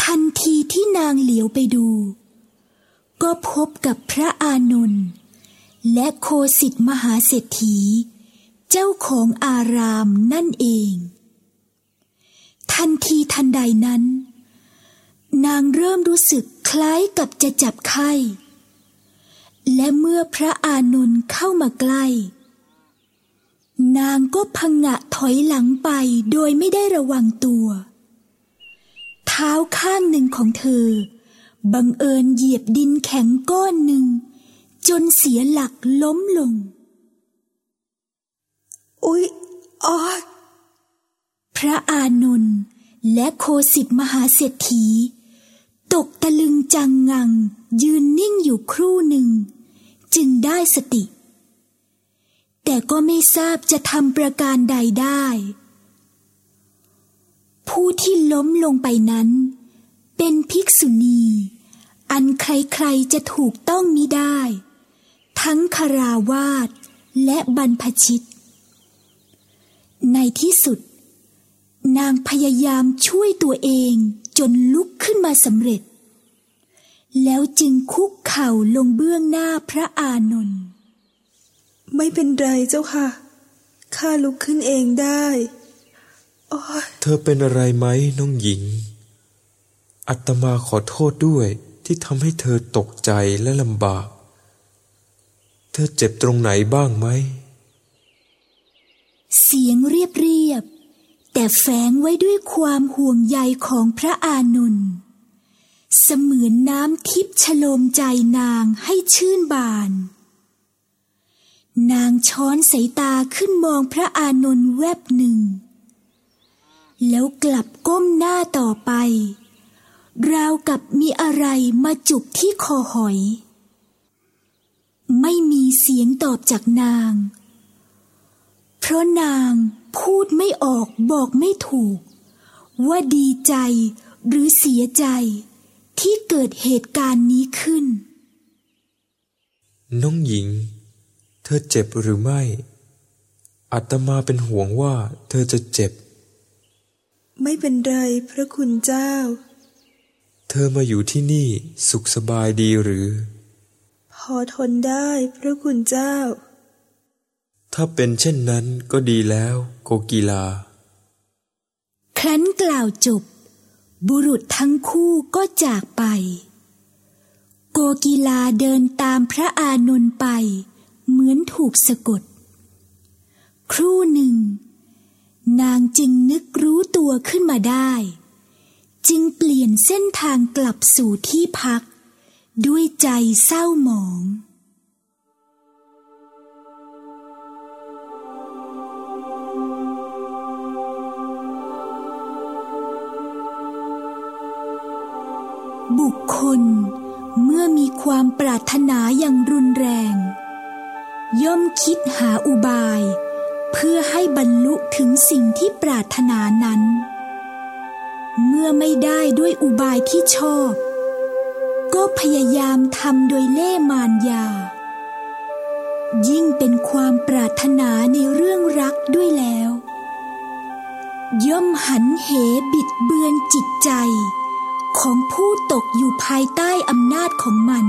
ทันทีที่นางเหลียวไปดู ก็พบกับพระอานนท์และโคสิทธมหาเศรษฐี เจ้าของอารามนั่นเอง ทันทีทันใดนั้น นางเริ่มรู้สึกคล้ายกับจะจับไข้ และเมื่อพระอานนท์เข้ามาใกล้ นางก็พังงะถอยหลังไปโดยไม่ได้ระวังตัว เท้าข้างหนึ่งของเธอ บังเอิญเหยียบดินแข็งก้อนหนึ่ง จนเสียหลักล้มลง อุ๊ยอ๋อพระอานนท์และโคสิทธมหาเศรษฐี ตกตะลึงจังงัง ยืนนิ่งอยู่ครู่หนึ่ง จึงได้สติ แต่ก็ไม่ทราบจะทำประการใดได้ ผู้ที่ล้มลงไปนั้น เป็นภิกษุณี อันใครๆจะถูกต้องมิได้ ทั้งคาราวาสและบรรพชิต ในที่สุด นางพยายามช่วยตัวเองจนลุกขึ้นมาสำเร็จ แล้วจึงคุกเข่าลงเบื้องหน้าพระอานนท์ไม่เป็นไรเจ้าค่ะ ข้าลุกขึ้นเองได้โอ้ยเธอเป็นอะไรไหมน้องหญิง อัตมาขอโทษด้วยที่ทำให้เธอตกใจและลำบาก เธอเจ็บตรงไหนบ้างไหม เสียงเรียบเรียบๆแต่แฝงไว้ด้วยความห่วงใยของพระอานนท์เสมือนน้ำทิพย์ชโลมใจนางให้ชื่นบาน นางช้อนสายตาขึ้นมองพระอานนท์แวบหนึ่ง แล้วกลับก้มหน้าต่อไป ราวกับมีอะไรมาจุกที่คอหอย ไม่มีเสียงตอบจากนาง เพราะนางพูดไม่ออกบอกไม่ถูก ว่าดีใจหรือเสียใจที่เกิดเหตุการณ์นี้ขึ้น น้องหญิง เธอเจ็บหรือไม่ อัตมาเป็นห่วงว่าเธอจะเจ็บ ไม่เป็นไรพระคุณเจ้า เธอมาอยู่ที่นี่สุขสบายดีหรือ พอทนได้พระคุณเจ้า ถ้าเป็นเช่นนั้นก็ดีแล้วโกกีลา ครั้นกล่าวจบ บุรุษทั้งคู่ก็จากไป โกกีลาเดินตามพระอานนท์ไป เหมือนถูกสะกด ครู่หนึ่ง นางจึงนึกรู้ตัวขึ้นมาได้ จึงเปลี่ยนเส้นทางกลับสู่ที่พัก ด้วยใจเศร้าหมอง บุคคลเมื่อมีความปรารถนาอย่างรุนแรง ย่อมคิดหาอุบาย เพื่อให้บรรลุถึงสิ่งที่ปรารถนานั้น เมื่อไม่ได้ด้วยอุบายที่ชอบ ก็พยายามทำโดยเล่มารยา ยิ่งเป็นความปรารถนาในเรื่องรักด้วยแล้ว ย่อมหันเหบิดเบือนจิตใจ ของผู้ตกอยู่ภายใต้อำนาจของมัน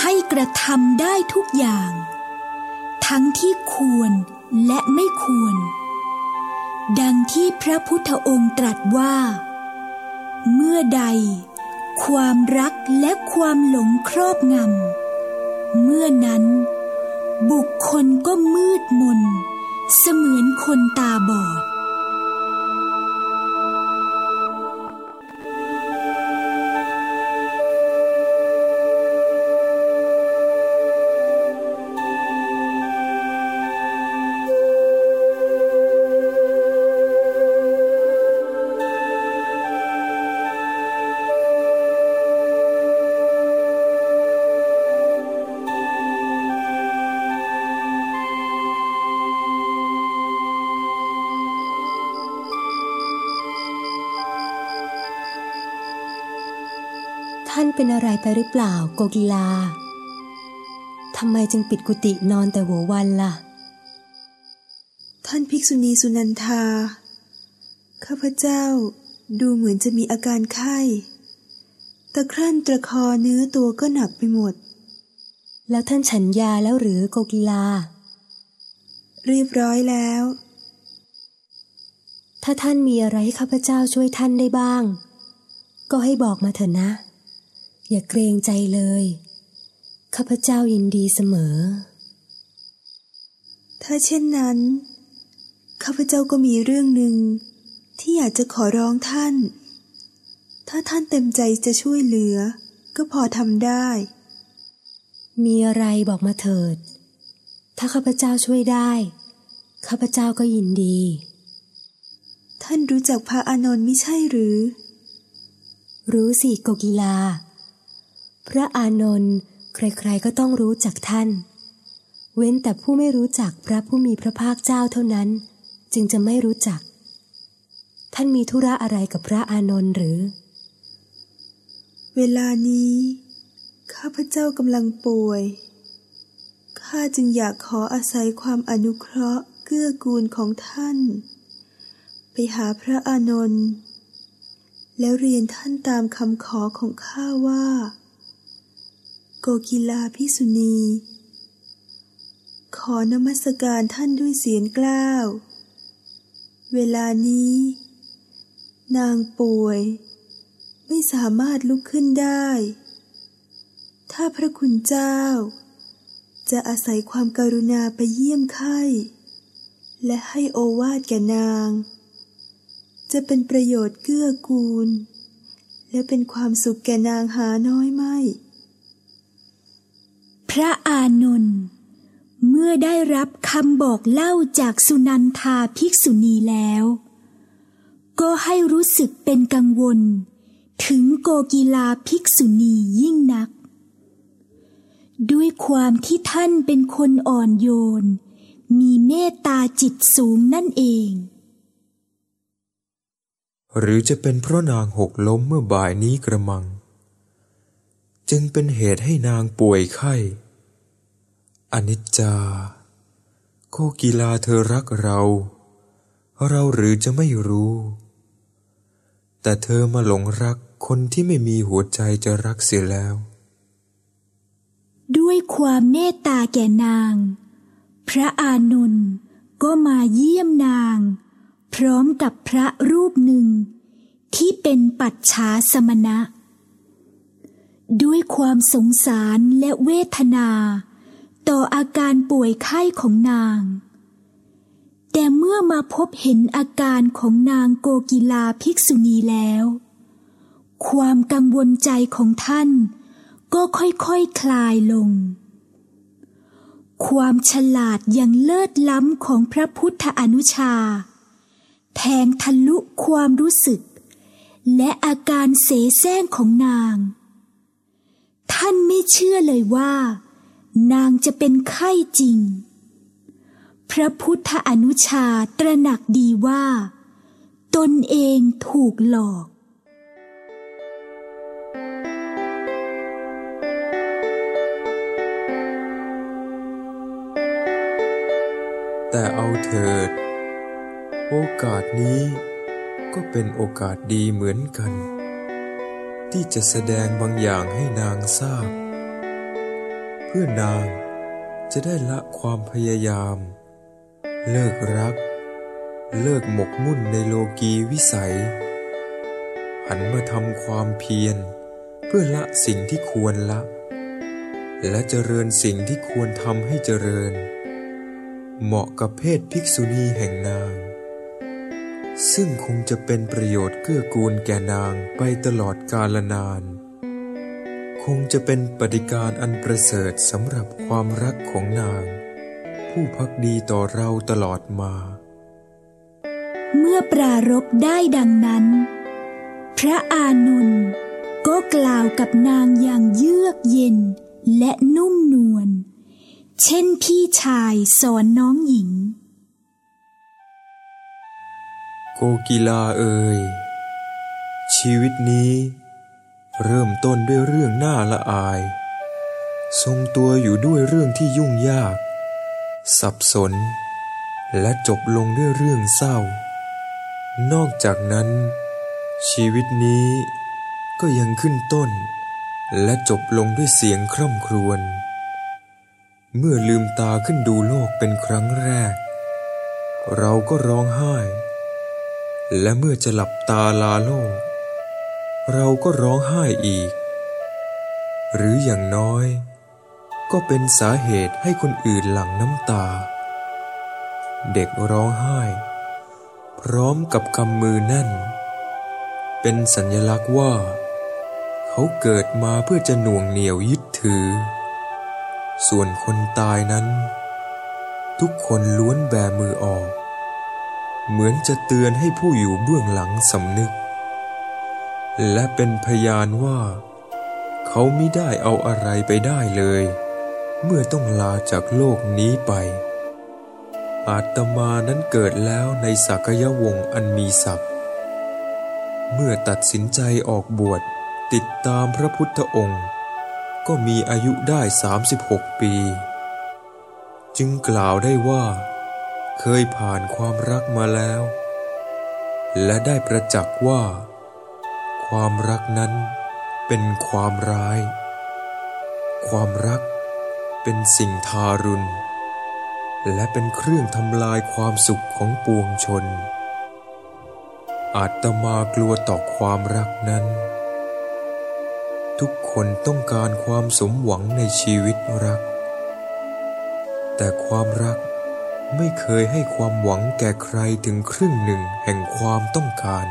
ให้กระทำได้ทุกอย่าง ทั้งที่ควรและไม่ควร ดังที่พระพุทธองค์ตรัสว่า เมื่อใด ความรักและความหลงครอบงำ เมื่อนั้น บุคคลก็มืดมน เสมือนคนตาบอด เป็นอะไรไปหรือเปล่าโกกีลาทำไมจึงปิดกุฏินอนแต่หัววันล่ะ ท่านภิกษุณีสุนันทา ข้าพเจ้าดูเหมือนจะมีอาการไข้ตะครั่นตะคอเนื้อตัวก็หนักไปหมด แล้วท่านฉันยาแล้วหรือโกกีลา เรียบร้อยแล้ว ถ้าท่านมีอะไรให้ข้าพเจ้าช่วยท่านได้บ้าง ก็ให้บอกมาเถอะนะ อย่าเกรงใจเลย ข้าพเจ้ายินดีเสมอ ถ้าเช่นนั้น ข้าพเจ้าก็มีเรื่องหนึ่งที่อยากจะขอร้องท่าน ถ้าท่านเต็มใจจะช่วยเหลือ ก็พอทำได้ มีอะไรบอกมาเถิด ถ้าข้าพเจ้าช่วยได้ ข้าพเจ้าก็ยินดี ท่านรู้จักพระอานนท์ไม่ใช่หรือ รู้สิโกกีลา พระอานนท์ใครๆก็ต้องรู้จักท่าน เว้นแต่ผู้ไม่รู้จักพระผู้มีพระภาคเจ้าเท่านั้น จึงจะไม่รู้จัก ท่านมีธุระอะไรกับพระอานนท์หรือ เวลานี้ ข้าพเจ้ากำลังป่วย ข้าจึงอยากขออาศัยความอนุเคราะห์เกื้อกูลของท่าน ไปหาพระอานนท์แล้วเรียนท่านตามคำขอของข้าว่า กกีลาพิสุณี ขอนมัสการท่านด้วยเสียงกล้าว เวลานี้ นางป่วย ไม่สามารถลุกขึ้นได้ ถ้าพระคุณเจ้า จะอาศัยความการุณาไปเยี่ยมไข้ และให้โอวาดแก่นาง จะเป็นประโยชน์เกื้อกูล และเป็นความสุขแก่นางหาน้อยไม่ ระอานนท์เมื่อได้รับคำบอกเล่าจากสุนันทาภิกษุณีแล้ว ก็ให้รู้สึกเป็นกังวล ถึงโกกีลาภิกษุณียิ่งนัก ด้วยความที่ท่านเป็นคนอ่อนโยน มีเมตตาจิตสูงนั่นเอง หรือจะเป็นเพราะนางหกล้มเมื่อบ่ายนี้กระมัง จึงเป็นเหตุให้นางป่วยไข้ อนิจจา โคกีลาเธอรักเรา เราหรือจะไม่รู้ แต่เธอมาหลงรักคนที่ไม่มีหัวใจจะรักเสียแล้ว ด้วยความเมตตาแก่นาง พระอานนท์ก็มาเยี่ยมนาง พร้อมกับพระรูปหนึ่ง ที่เป็นปัจฉาสมณะ ด้วยความสงสารและเวทนา ต่ออาการป่วยไข้ของนาง แต่เมื่อมาพบเห็นอาการของนางโกกีลาภิกษุณีแล้ว ความกังวลใจของท่านก็ค่อยๆคคลายลง ความฉลาดอย่างเลิศล้ำของพระพุทธอนุชา แทงทะลุความรู้สึก และอาการเสแสร้งของนาง ท่านไม่เชื่อเลยว่า นางจะเป็นไข้จริง พระพุทธอนุชาตระหนักดีว่า ตนเองถูกหลอก แต่เอาเถิด โอกาสนี้ก็เป็นโอกาสดีเหมือนกัน ที่จะแสดงบางอย่างให้นางทราบ พื่อนางจะได้ละความพยายาม เลิกรัก เลิกหมกมุ่นในโลกีวิสัย หันมาทำความเพียร เพื่อละสิ่งที่ควรละ และเจริญสิ่งที่ควรทำให้เจริญ เหมาะกับเพศภิกษุณีแห่งนาง ซึ่งคงจะเป็นประโยชน์เกื้อกูลแก่นางไปตลอดกาลนาน คงจะเป็นปฏิการอันประเสริฐสำหรับความรักของนาง ผู้พักดีต่อเราตลอดมา เมื่อปรารบได้ดังนั้น พระอานนท์ก็กล่าวกับนางอย่างเยือกเย็นและนุ่มนวลเช่นพี่ชายสอนน้องหญิง โกกีลาเอ่ยชีวิตนี้ เริ่มต้นด้วยเรื่องน่าละอาย ทรงตัวอยู่ด้วยเรื่องที่ยุ่งยาก สับสน และจบลงด้วยเรื่องเศร้า นอกจากนั้น ชีวิตนี้ก็ยังขึ้นต้น และจบลงด้วยเสียงคร่ำครวญ เมื่อลืมตาขึ้นดูโลกเป็นครั้งแรก เราก็ร้องไห้ และเมื่อจะหลับตาลาโลก เราก็ร้องไห้อีก หรืออย่างน้อย ก็เป็นสาเหตุให้คนอื่นหลั่งน้ำตา เด็กร้องไห้ พร้อมกับกำมือแน่น เป็นสัญลักษณ์ว่า เขาเกิดมาเพื่อจะหน่วงเหนี่ยวยึดถือ ส่วนคนตายนั้น ทุกคนล้วนแบมือออก เหมือนจะเตือนให้ผู้อยู่เบื้องหลังสำนึก และเป็นพยานว่า เขาไม่ได้เอาอะไรไปได้เลย เมื่อต้องลาจากโลกนี้ไป อาตมานั้นเกิดแล้วในสักยวงอันมีศักดิ์เมื่อตัดสินใจออกบวชติดตามพระพุทธองค์ ก็มีอายุได้ 36 ปี จึงกล่าวได้ว่า เคยผ่านความรักมาแล้ว และได้ประจักษ์ว่า ความรักนั้นเป็นความร้าย ความรักเป็นสิ่งทารุณ และเป็นเครื่องทำลายความสุขของปวงชน อาตมากลัวต่อความรักนั้น ทุกคนต้องการความสมหวังในชีวิตรัก แต่ความรักไม่เคยให้ความหวังแก่ใครถึงครึ่งหนึ่งแห่งความต้องการ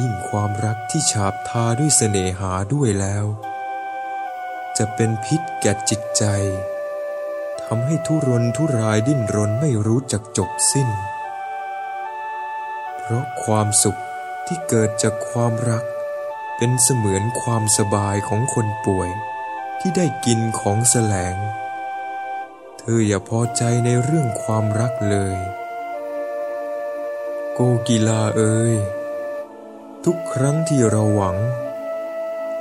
ยิ่งความรักที่ฉาบทาด้วยเสน่หาด้วยแล้ว จะเป็นพิษแก่จิตใจทำให้ทุรนทุรายดิ้นรนไม่รู้จักจบสิ้น เพราะความสุขที่เกิดจากความรัก เป็นเสมือนความสบายของคนป่วย ที่ได้กินของแสลง เธออย่าพอใจในเรื่องความรักเลย โกกีลาเอ่ย ทุกครั้งที่เราหวัง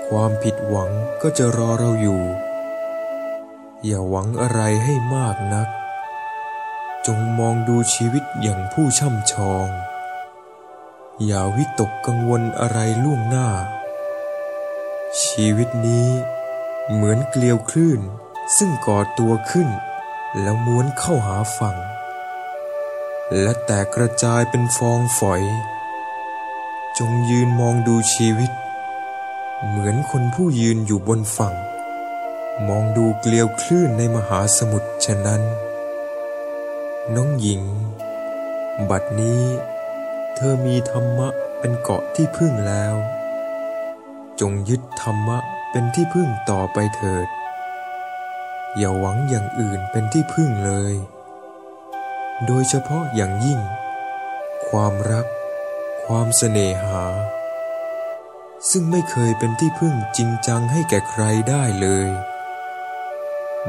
ความผิดหวังก็จะรอเราอยู่ อย่าหวังอะไรให้มากนัก จงมองดูชีวิตอย่างผู้ช่ำชอง อย่าวิตกกังวลอะไรล่วงหน้า ชีวิตนี้เหมือนเกลียวคลื่นซึ่งก่อตัวขึ้น แล้วม้วนเข้าหาฝั่ง และแตกกระจายเป็นฟองฝอย จงยืนมองดูชีวิต เหมือนคนผู้ยืนอยู่บนฝั่ง มองดูเกลียวคลื่นในมหาสมุทรฉะนั้น น้องหญิง บัดนี้ เธอมีธรรมะเป็นเกาะที่พึ่งแล้ว จงยึดธรรมะเป็นที่พึ่งต่อไปเถิด อย่าหวังอย่างอื่นเป็นที่พึ่งเลย โดยเฉพาะอย่างยิ่ง ความรัก ความเสน่หา ซึ่งไม่เคยเป็นที่พึ่งจริงจังให้แก่ใครได้เลย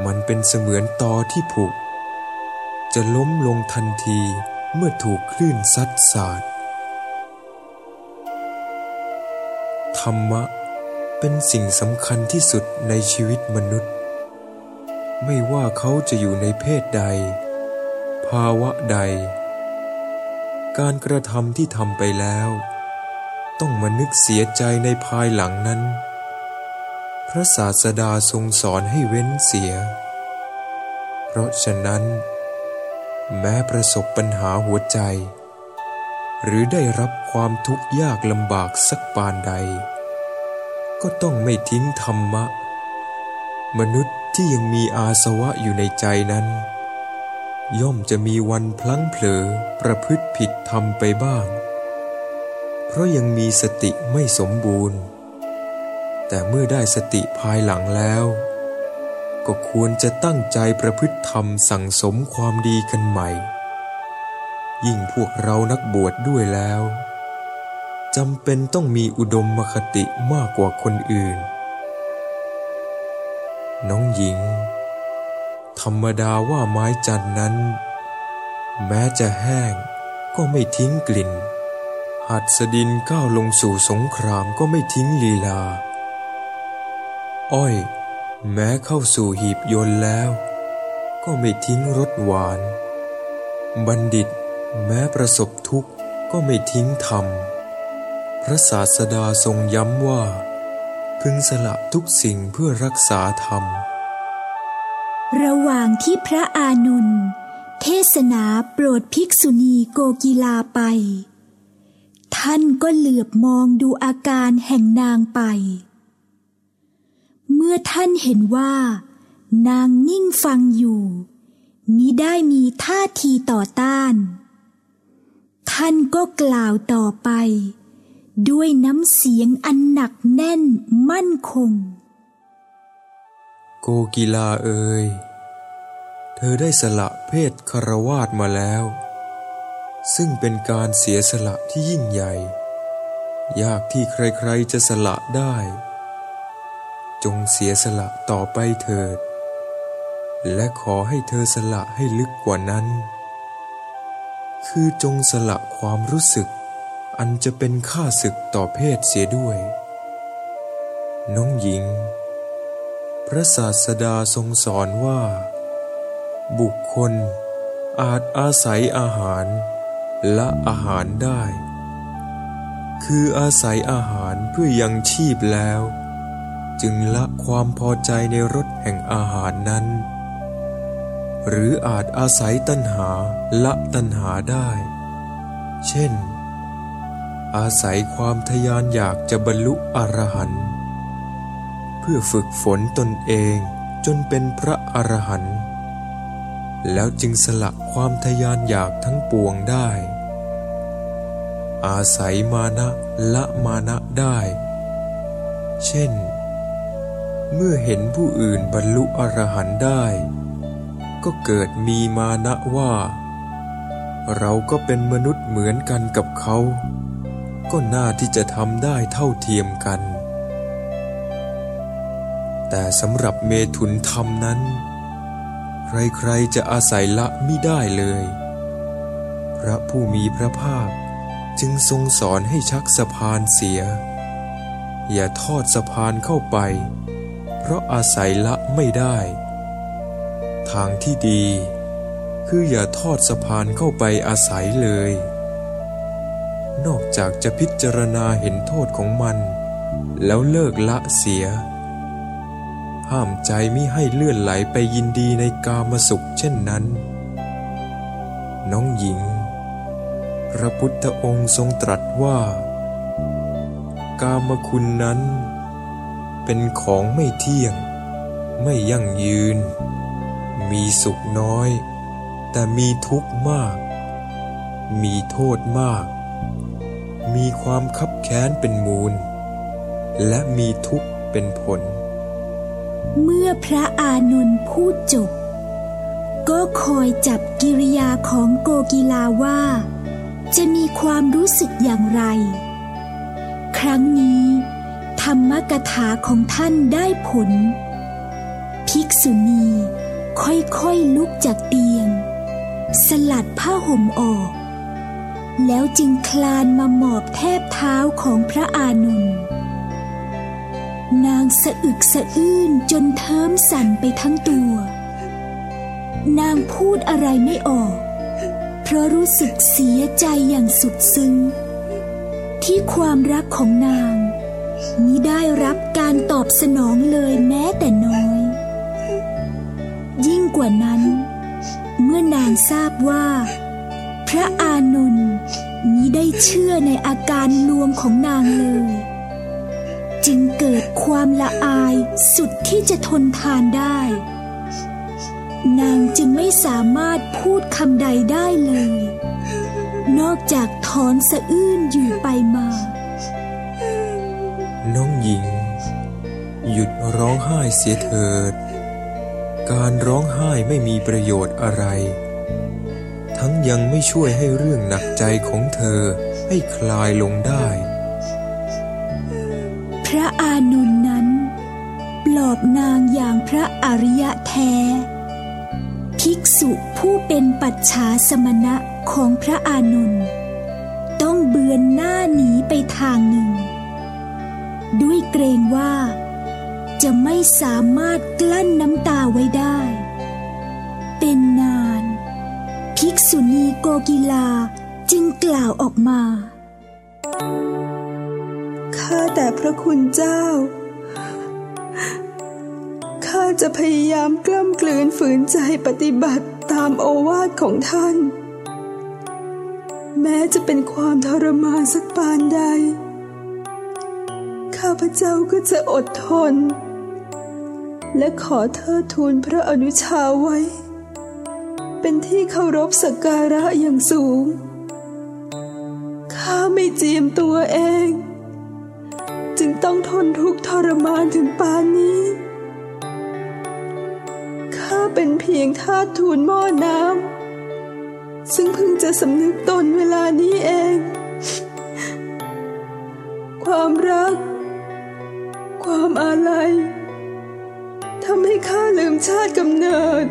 มันเป็นเสมือนตอที่ผุ จะล้มลงทันทีเมื่อถูกคลื่นซัดสาดธรรมะเป็นสิ่งสำคัญที่สุดในชีวิตมนุษย์ ไม่ว่าเขาจะอยู่ในเพศใด ภาวะใด การกระทำที่ทำไปแล้ว ต้องมานึกเสียใจในภายหลังนั้น พระศาสดาทรงสอนให้เว้นเสีย เพราะฉะนั้น แม้ประสบปัญหาหัวใจ หรือได้รับความทุกข์ยากลำบากสักปานใด ก็ต้องไม่ทิ้งธรรมะ มนุษย์ที่ยังมีอาสวะอยู่ในใจนั้น ย่อมจะมีวันพลั้งเผลอประพฤติผิดธรรมไปบ้าง เพราะยังมีสติไม่สมบูรณ์ แต่เมื่อได้สติภายหลังแล้ว ก็ควรจะตั้งใจประพฤติธรรมสั่งสมความดีกันใหม่ ยิ่งพวกเรานักบวชดด้วยแล้วจำเป็นต้องมีอุดมมคติมากกว่าคนอื่น น้องหญิง ธรรมดาว่าไม้จันนั้น แม้จะแห้งก็ไม่ทิ้งกลิ่น หัดสดินก้าวลงสู่สงครามก็ไม่ทิ้งลีลา อ้อย แม้เข้าสู่หีบยนต์แล้ว ก็ไม่ทิ้งรสหวาน บัณฑิตแม้ประสบทุกข์ก็ไม่ทิ้งธรรม พระศาสดาทรงย้ำว่า พึงสละทุกสิ่งเพื่อรักษาธรรม ระหว่างที่พระอานุนเทศนาโปรดภิกษุณีโกกีลาไป ท่านก็เหลือบมองดูอาการแห่งนางไป เมื่อท่านเห็นว่า นางนิ่งฟังอยู่มิได้มีท่าทีต่อต้าน ท่านก็กล่าวต่อไป ด้วยน้ำเสียงอันหนักแน่นมั่นคง กกีลาเอ่ย เธอได้สละเพศคารวาสมาแล้ว ซึ่งเป็นการเสียสละที่ยิ่งใหญ่ ยากที่ใครๆจะสละได้ จงเสียสละต่อไปเถิด และขอให้เธอสละให้ลึกกว่านั้น คือจงสละความรู้สึก อันจะเป็นค่าศึกต่อเพศเสียด้วย น้องหญิง พระศาสดาทรงสอนว่า บุคคลอาจอาศัยอาหารและอาหารได้ คืออาศัยอาหารเพื่อยังชีพแล้ว จึงละความพอใจในรสแห่งอาหารนั้น หรืออาจอาศัยตัณหาละตัณหาได้ เช่น อาศัยความทยานอยากจะบรรลุอรหันต์ พื่อฝึกฝนตนเองจนเป็นพระอรหันต์แล้วจึงสละความทยานอยากทั้งปวงได้ อาศัยมานะละมานะได้ เช่น เมื่อเห็นผู้อื่นบรรลุอรหันต์ได้ ก็เกิดมีมานะว่า เราก็เป็นมนุษย์เหมือนกันกับเขา ก็น่าที่จะทำได้เท่าเทียมกัน แต่สำหรับเมถุนธรรมนั้น ใครๆจะอาศัยละไม่ได้เลย พระผู้มีพระภาคจึงทรงสอนให้ชักสะพานเสีย อย่าทอดสะพานเข้าไป เพราะอาศัยละไม่ได้ ทางที่ดี คืออย่าทอดสะพานเข้าไปอาศัยเลย นอกจากจะพิจารณาเห็นโทษของมัน แล้วเลิกละเสีย ห้ามใจมิให้เลื่อนไหลไปยินดีในกามสุขเช่นนั้น น้องหญิง พระพุทธองค์ทรงตรัสว่า กามคุณนั้น เป็นของไม่เที่ยง ไม่ยั่งยืน มีสุขน้อย แต่มีทุกข์มาก มีโทษมาก มีความคับแค้นเป็นมูล และมีทุกข์เป็นผล เมื่อพระอานนท์พูดจบ ก็คอยจับกิริยาของโกกีลาว่า จะมีความรู้สึกอย่างไร ครั้งนี้ ธรรมกถาของท่านได้ผล ภิกษุณีค่อยๆลุกจากเตียง สลัดผ้าห่มออก แล้วจึงคลานมาหมอบแทบเท้าของพระอานนท์ นางสะอึกสะอื้นจนเทิมสั่นไปทั้งตัว นางพูดอะไรไม่ออก เพราะรู้สึกเสียใจอย่างสุดซึ้ง ที่ความรักของนางมิได้รับการตอบสนองเลยแม้แต่น้อย ยิ่งกว่านั้น เมื่อนางทราบว่า พระอานนท์มิได้เชื่อในอาการลวงของนางเลย จึงเกิดความละอายสุดที่จะทนทานได้ นางจึงไม่สามารถพูดคำใดได้เลย นอกจากถอนสะอื้นอยู่ไปมา น้องหญิง หยุดร้องไห้เสียเถิด การร้องไห้ไม่มีประโยชน์อะไร ทั้งยังไม่ช่วยให้เรื่องหนักใจของเธอให้คลายลงได้านนท์นั้น ปลอบนางอย่างพระอริยะแท้ ภิกษุผู้เป็นปัจฉาสมณะของพระอานนท์ต้องเบือนหน้าหนีไปทางหนึ่ง ด้วยเกรงว่า จะไม่สามารถกลั้นน้ำตาไว้ได้ เป็นนาน ภิกษุณีโกกีลาจึงกล่าวออกมาข้า แต่พระคุณเจ้า ข้าจะพยายามกล้ำกลืนฝืนใจปฏิบัติตามโอวาทของท่าน แม้จะเป็นความทรมานสักปานใด ข้าพเจ้าก็จะอดทน และขอเทิดทูนพระอนุชาไว้ เป็นที่เคารพสักการะอย่างสูง ข้าไม่เจียมตัวเอง จึงต้องทนทุกข์ทรมานถึงปานนี้ ข้าเป็นเพียงทาสทูลหม้อน้ำซึ่งเพิ่งจะสำนึกตนเวลานี้เอง ความรัก ความอาลัยทำให้ข้าลืมชาติกำเนิด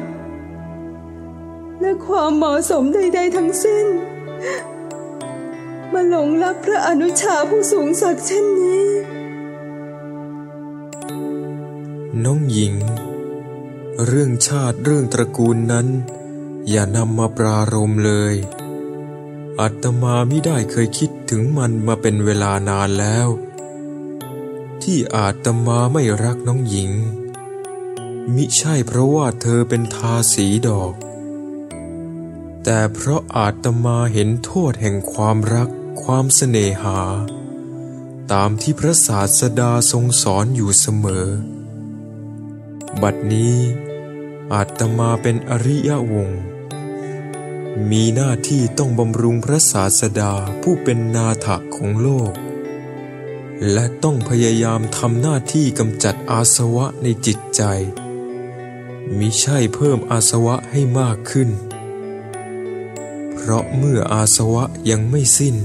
และความเหมาะสมใด ๆ ทั้งสิ้นมาหลงรักพระอนุชาผู้สูงศักดิ์เช่นนี้ น้องหญิง เรื่องชาติเรื่องตระกูลนั้น อย่านำมาปรารมเลยอาตมาไม่ได้เคยคิดถึงมันมาเป็นเวลานานแล้ว ที่อาตมาไม่รักน้องหญิง มิใช่เพราะว่าเธอเป็นทาสีดอก แต่เพราะอาตมาเห็นโทษแห่งความรักความเสน่หาตามที่พระศาสดาทรงสอนอยู่เสมอ บัดนี้อาตมาเป็นอริยวงศ์มีหน้าที่ต้องบำรุงพระศาสดาผู้เป็นนาถของโลก และต้องพยายามทำหน้าที่กำจัดอาสวะในจิตใจ มิใช่เพิ่มอาสวะให้มากขึ้น เพราะเมื่ออาสวะยังไม่สิ้น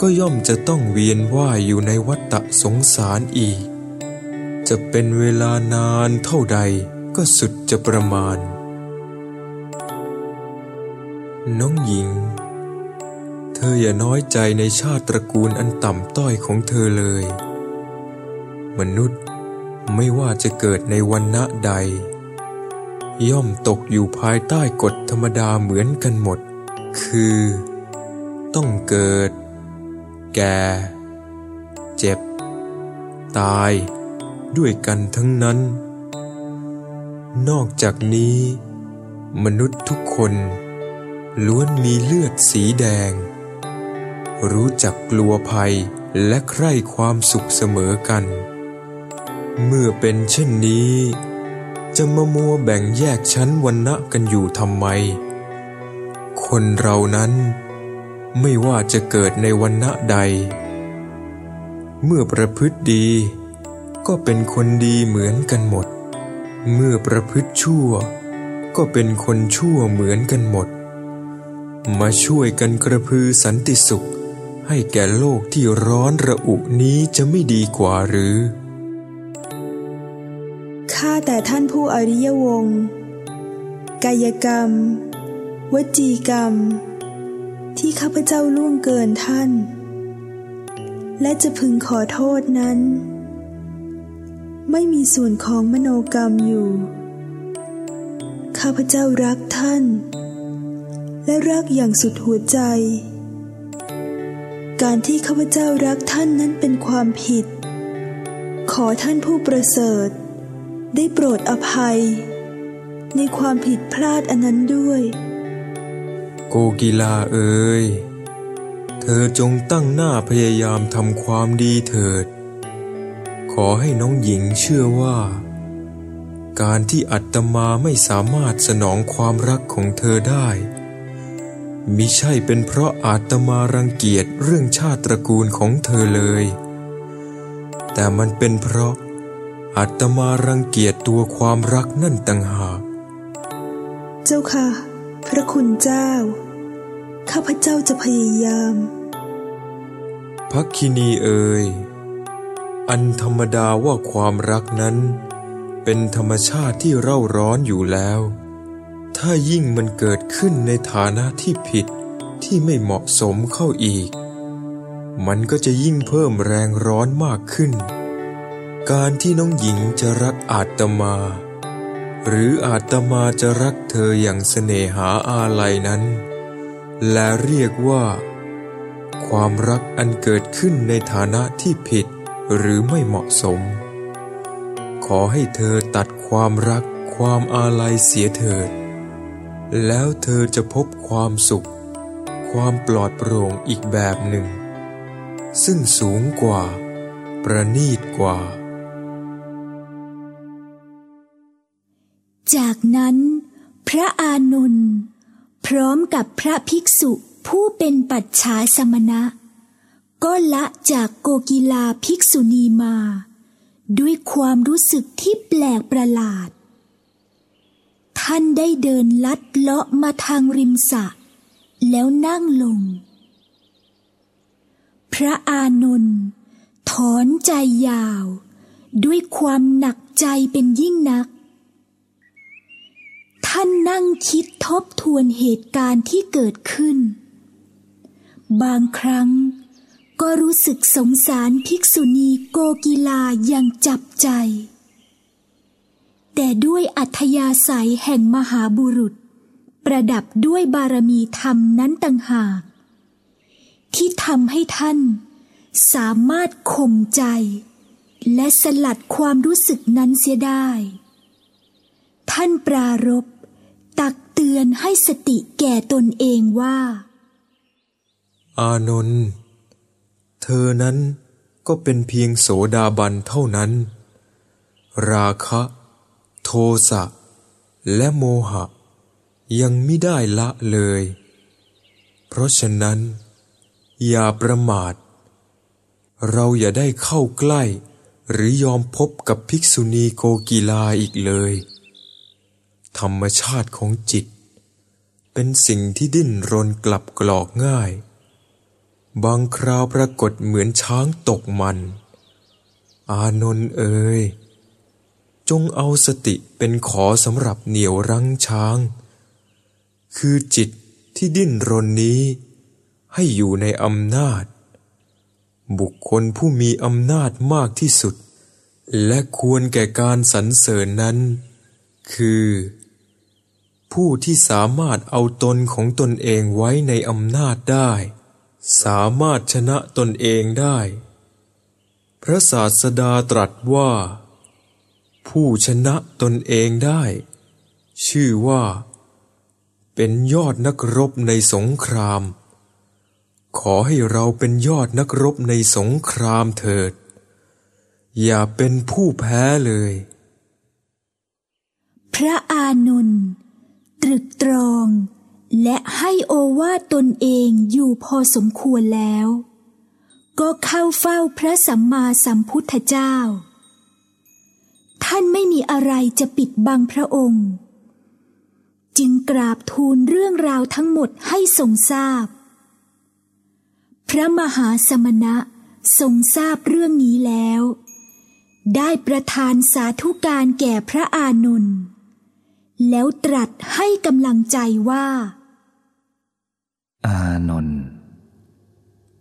ก็ย่อมจะต้องเวียนว่ายอยู่ในวัฏฏะสงสารอีก จะเป็นเวลานานเท่าใดก็สุดจะประมาณ น้องหญิง เธออย่าน้อยใจในชาติตระกูลอันต่ำต้อยของเธอเลย มนุษย์ไม่ว่าจะเกิดในวันณะใด ย่อมตกอยู่ภายใต้กฎธรรมดาเหมือนกันหมด คือ ต้องเกิด แก่ เจ็บ ตาย ด้วยกันทั้งนั้น นอกจากนี้ มนุษย์ทุกคนล้วนมีเลือดสีแดง รู้จักกลัวภัยและใคร่ความสุขเสมอกัน เมื่อเป็นเช่นนี้ จะมามัวแบ่งแยกชั้นวันณะกันอยู่ทำไม คนเรานั้นไม่ว่าจะเกิดในวันณะใด เมื่อประพฤติดี ก็เป็นคนดีเหมือนกันหมด เมื่อประพฤติชั่ว ก็เป็นคนชั่วเหมือนกันหมด มาช่วยกันกระพือสันติสุข ให้แก่โลกที่ร้อนระอุนี้จะไม่ดีกว่าหรือ ข้าแต่ท่านผู้อริยวงศ์กายกรรม วจีกรรม ที่ข้าพเจ้าล่วงเกินท่าน และจะพึงขอโทษนั้น ไม่มีส่วนของมโนกรรมอยู่ ข้าพเจ้ารักท่าน และรักอย่างสุดหัวใจ การที่ข้าพเจ้ารักท่านนั้นเป็นความผิด ขอท่านผู้ประเสริฐ ได้โปรดอภัย ในความผิดพลาดอันนั้นด้วย โกกีลาเอ๋ยเธอจงตั้งหน้าพยายามทำความดีเถิด อให้น้องหญิงเชื่อว่า การที่อัตมาไม่สามารถสนองความรักของเธอได้มิใช่เป็นเพราะอาตมารังเกียจเรื่องชาติตระกูลของเธอเลย แต่มันเป็นเพราะอาตมารังเกียจตัวความรักนั่นต่างหาก เจ้าค่ะ พระคุณเจ้า ข้าพเจ้าจะพยายามพักคินีเอ่ย อันธรรมดาว่าความรักนั้น เป็นธรรมชาติที่เร่าร้อนอยู่แล้ว ถ้ายิ่งมันเกิดขึ้นในฐานะที่ผิดที่ไม่เหมาะสมเข้าอีก มันก็จะยิ่งเพิ่มแรงร้อนมากขึ้น การที่น้องหญิงจะรักอาตมา หรืออาตมาจะรักเธออย่างเสน่หาอาลัยนั้น และเรียกว่า ความรักอันเกิดขึ้นในฐานะที่ผิด หรือไม่เหมาะสม ขอให้เธอตัดความรักความอาลัยเสียเถิด แล้วเธอจะพบความสุข ความปลอดโปร่งอีกแบบหนึ่ง ซึ่งสูงกว่า ประณีตกว่า จากนั้น พระอานนท์พร้อมกับพระภิกษุผู้เป็นปัจฉาสมณะ ก็ละจากโกกีลาภิกษุณีมา ด้วยความรู้สึกที่แปลกประหลาด ท่านได้เดินลัดเลาะมาทางริมสระแล้วนั่งลง พระอานนท์ถอนใจยาว ด้วยความหนักใจเป็นยิ่งนัก ท่านนั่งคิดทบทวนเหตุการณ์ที่เกิดขึ้น บางครั้ง ก็รู้สึกสงสารภิกษุณีโกกีลาอย่างจับใจ แต่ด้วยอัธยาศัยแห่งมหาบุรุษ ประดับด้วยบารมีธรรมนั้นต่างหาก ที่ทำให้ท่าน สามารถข่มใจ และสลัดความรู้สึกนั้นเสียได้ ท่านปรารบตักเตือนให้สติแก่ตนเองว่า อานนท์ เธอนั้นก็เป็นเพียงโสดาบันเท่านั้น ราคะ โทสะ และโมหะ ยังไม่ได้ละเลย เพราะฉะนั้น อย่าประมาท เราอย่าได้เข้าใกล้หรือยอมพบกับภิกษุณีโกกีลาอีกเลย ธรรมชาติของจิต เป็นสิ่งที่ดิ้นรนกลับกรอกง่าย บางคราวปรากฏเหมือนช้างตกมัน อานนท์เอ๋ยจงเอาสติเป็นขอสำหรับเหนี่ยวรั้งช้าง คือจิตที่ดิ้นรนนี้ ให้อยู่ในอำนาจ บุคคลผู้มีอำนาจมากที่สุด และควรแก่การสรรเสริญนั้น คือ ผู้ที่สามารถเอาตนของตนเองไว้ในอำนาจได้ สามารถชนะตนเองได้ พระศาสดาตรัสว่า ผู้ชนะตนเองได้ ชื่อว่า เป็นยอดนักรบในสงคราม ขอให้เราเป็นยอดนักรบในสงครามเถิด อย่าเป็นผู้แพ้เลย พระอานนตรึกตรอง และให้โอวาตนเองอยู่พอสมควรแล้ว ก็เข้าเฝ้าพระสัมมาสัมพุทธเจ้า ท่านไม่มีอะไรจะปิดบังพระองค์ จึงกราบทูลเรื่องราวทั้งหมดให้ทรงทราบ พระมหาสมณะทรงทราบเรื่องนี้แล้ว ได้ประทานสาธุการแก่พระอานนท์แล้วตรัสให้กำลังใจว่า อานนท์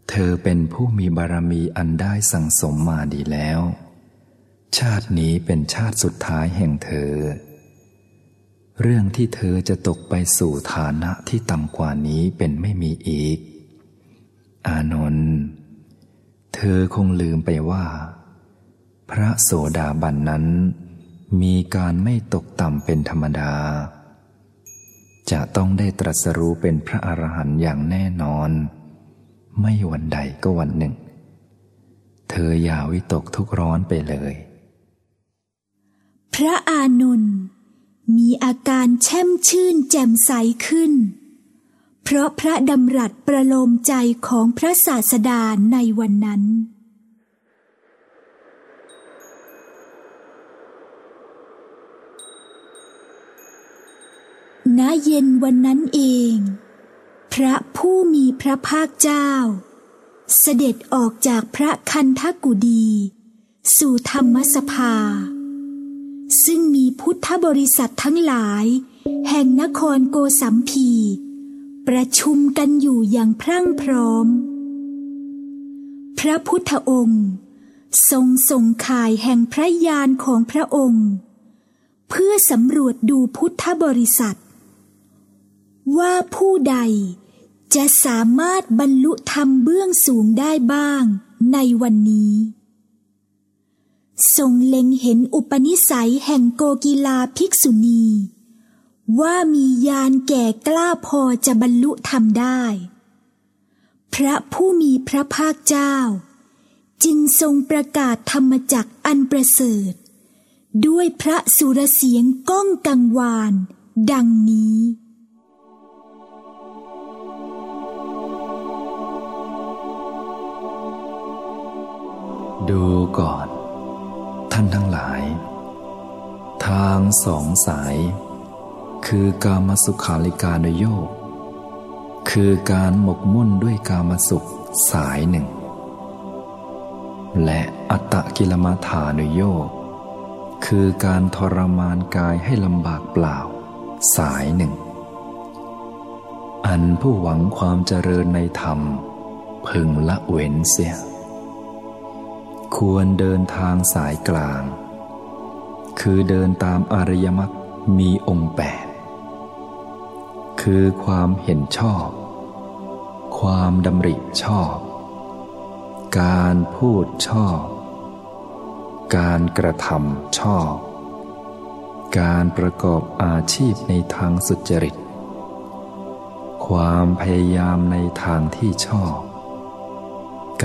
เธอเป็นผู้มีบารมีอันได้สั่งสมมาดีแล้ว ชาตินี้เป็นชาติสุดท้ายแห่งเธอ เรื่องที่เธอจะตกไปสู่ฐานะที่ต่ำกว่านี้เป็นไม่มีอีก อานนท์เธอคงลืมไปว่า พระโสดาบันนั้น มีการไม่ตกต่ำเป็นธรรมดา จะต้องได้ตรัสรู้เป็นพระอรหันต์อย่างแน่นอน ไม่วันใดก็วันหนึ่ง เธออย่าวิตกทุกร้อนไปเลย พระอานนท์มีอาการแช่มชื่นแจ่มใสขึ้น เพราะพระดำรัสประโลมใจของพระศาสดาในวันนั้น ณเย็นวันนั้นเอง พระผู้มีพระภาคเจ้า เสด็จออกจากพระคันธกุดี สู่ธรรมสภา ซึ่งมีพุทธบริษัททั้งหลาย แห่งนครโกสัมพี ประชุมกันอยู่อย่างพรั่งพร้อม พระพุทธองค์ทรงส่งข่ายแห่งพระยานของพระองค์ เพื่อสำรวจดูพุทธบริษัท ว่าผู้ใดจะสามารถบรรลุธรรมเบื้องสูงได้บ้างในวันนี้ ทรงเล็งเห็นอุปนิสัยแห่งโกกีลาภิกษุณี ว่ามียานแก่กล้าพอจะบรรลุธรรมได้ พระผู้มีพระภาคเจ้า จึงทรงประกาศธรรมจักอันประเสริฐ ด้วยพระสุรเสียงก้องกังวาน ดังนี้ ดูก่อน ท่านทั้งหลาย ทางสองสาย คือกามสุขาลิกาโดยโยก คือการหมกมุ่นด้วยกามสุขสายหนึ่ง และอัตตกิลมัฐานโยก คือการทรมานกายให้ลำบากเปล่า สายหนึ่ง อันผู้หวังความเจริญในธรรม พึงละเว้นเสีย ควรเดินทางสายกลาง คือเดินตามอริยมรรคมีองค์แปดคือความเห็นชอบ ความดำริชอบ การพูดชอบ การกระทำชอบ การประกอบอาชีพในทางสุจริต ความพยายามในทางที่ชอบ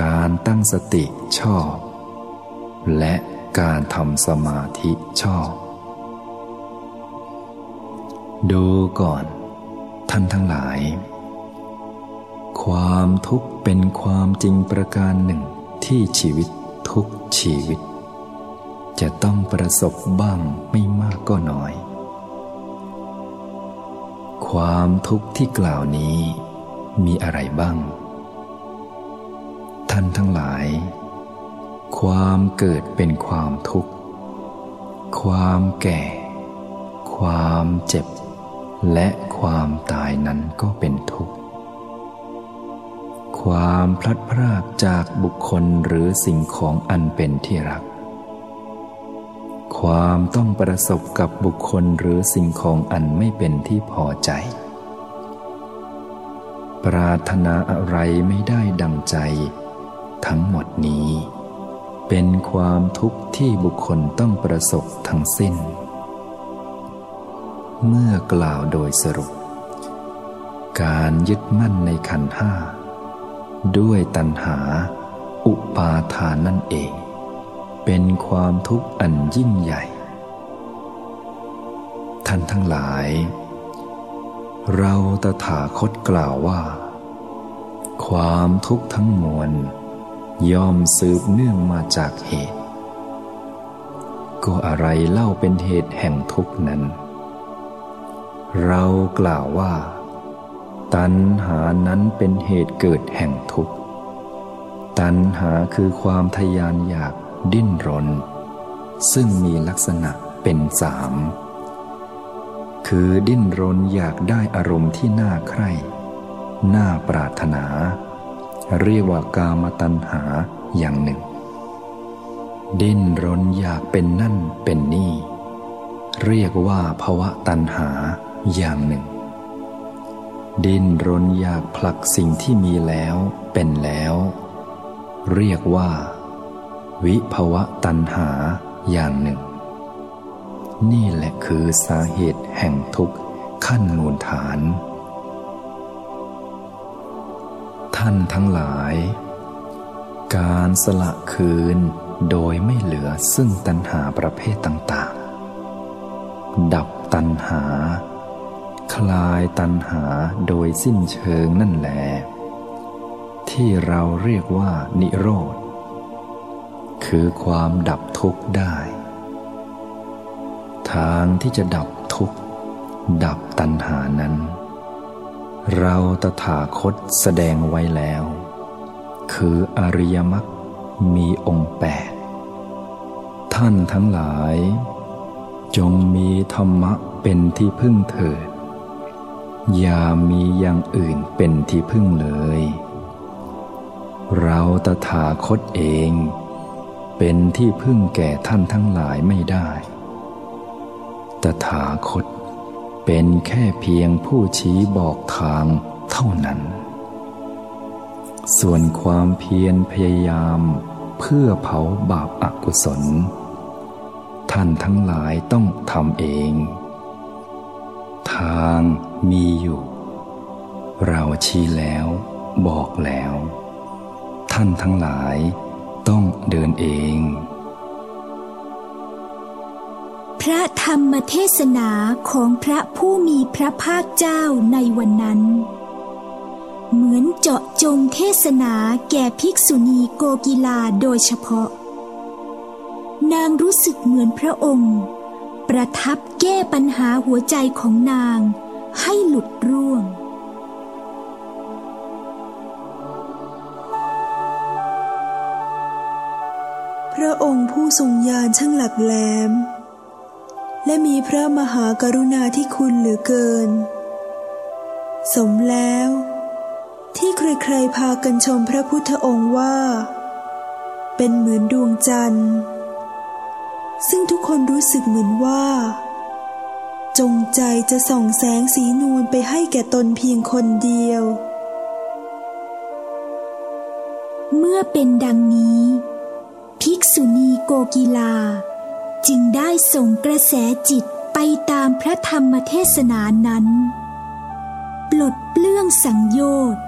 การตั้งสติชอบ และการทำสมาธิชอบ ดูก่อน ท่านทั้งหลาย ความทุกข์เป็นความจริงประการหนึ่งที่ชีวิตทุกชีวิต จะต้องประสบบ้างไม่มากก็น้อย ความทุกข์ที่กล่าวนี้มีอะไรบ้าง ท่านทั้งหลาย ความเกิดเป็นความทุกข์ ความแก่ ความเจ็บ และความตายนั้นก็เป็นทุกข์ ความพลัดพรากจากบุคคลหรือสิ่งของอันเป็นที่รัก ความต้องประสบกับบุคคลหรือสิ่งของอันไม่เป็นที่พอใจ ปรารถนาอะไรไม่ได้ดังใจ ทั้งหมดนี้ เป็นความทุกข์ที่บุคคลต้องประสบทั้งสิ้น เมื่อกล่าวโดยสรุป การยึดมั่นในขันธ์ห้า ด้วยตัณหา อุปาทานนั่นเอง เป็นความทุกข์อันยิ่งใหญ่ ท่านทั้งหลาย เราตถาคตกล่าวว่า ความทุกข์ทั้งมวล ย่อมสืบเนื่องมาจากเหตุ ก็อะไรเล่าเป็นเหตุแห่งทุกนั้น เรากล่าวว่า ตัณหานั้นเป็นเหตุเกิดแห่งทุกข์ ตัณหาคือความทยานอยากดิ้นรน ซึ่งมีลักษณะเป็นสาม คือดิ้นรนอยากได้อารมณ์ที่น่าใคร่ น่าปรารถนา เรียกว่ากามตัณหาอย่างหนึ่ง ดิ้นรนอยากเป็นนั่นเป็นนี่ เรียกว่าภวะตัณหาอย่างหนึ่ง ดิ้นรนอยากผลักสิ่งที่มีแล้วเป็นแล้ว เรียกว่า วิภวะตัณหาอย่างหนึ่ง นี่แหละคือสาเหตุแห่งทุกข์ขั้นมูลฐาน ท่านทั้งหลาย การสละคืนโดยไม่เหลือซึ่งตัณหาประเภทต่างๆ ดับตัณหา คลายตัณหาโดยสิ้นเชิงนั่นแหละที่เราเรียกว่านิโรธ คือความดับทุกข์ได้ ทางที่จะดับทุกข์ ดับตัณหานั้น เราตถาคตแสดงไว้แล้ว คืออริยมรรคมีองค์แปดท่านทั้งหลาย จงมีธรรมะเป็นที่พึ่งเถิด อย่ามีอย่างอื่นเป็นที่พึ่งเลย เราตถาคตเอง เป็นที่พึ่งแก่ท่านทั้งหลายไม่ได้ ตถาคต เป็นแค่เพียงผู้ชี้บอกทางเท่านั้น ส่วนความเพียรพยายามเพื่อเผาบาปอากุศล ท่านทั้งหลายต้องทำเอง ทางมีอยู่ เราชี้แล้วบอกแล้ว ท่านทั้งหลายต้องเดินเอง พระธรรมเทศนาของพระผู้มีพระภาคเจ้าในวันนั้น เหมือนเจาะจงเทศนาแก่ภิกษุณีโกกีลาโดยเฉพาะ นางรู้สึกเหมือนพระองค์ ประทับแก้ปัญหาหัวใจของนางให้หลุดร่วงพระองค์ผู้ทรงญาณช่างหลักแหลม และมีพระมหากรุณาธิคุณเหลือเกิน สมแล้ว ที่ใครๆพากันชมพระพุทธองค์ว่า เป็นเหมือนดวงจันทร์ ซึ่งทุกคนรู้สึกเหมือนว่า จงใจจะส่องแสงสีนวลไปให้แก่ตนเพียงคนเดียว เมื่อเป็นดังนี้ ภิกษุณีโกกีลา จึงได้ส่งกระแสจิตไปตามพระธรรมเทศนานั้น ปลดเปลื้องสังโยชน์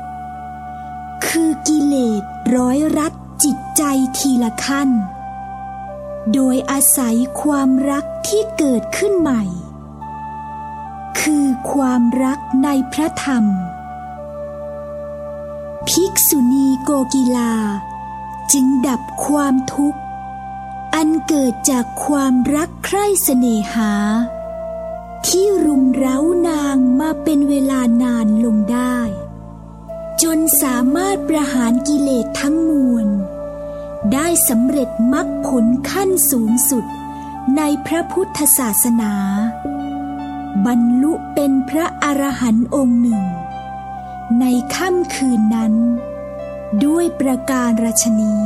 คือกิเลสร้อยรัดจิตใจทีละขั้น โดยอาศัยความรักที่เกิดขึ้นใหม่ คือความรักในพระธรรม ภิกษุณีโกกีลา จึงดับความทุกข์ อันเกิดจากความรักใคร่เสน่หา ที่รุมเร้านางมาเป็นเวลานานลงได้ จนสามารถประหารกิเลสทั้งมวล ได้สำเร็จมรรคผลขั้นสูงสุดในพระพุทธศาสนา บรรลุเป็นพระอรหันต์องค์หนึ่ง ในค่ำคืนนั้น ด้วยประการราชนี้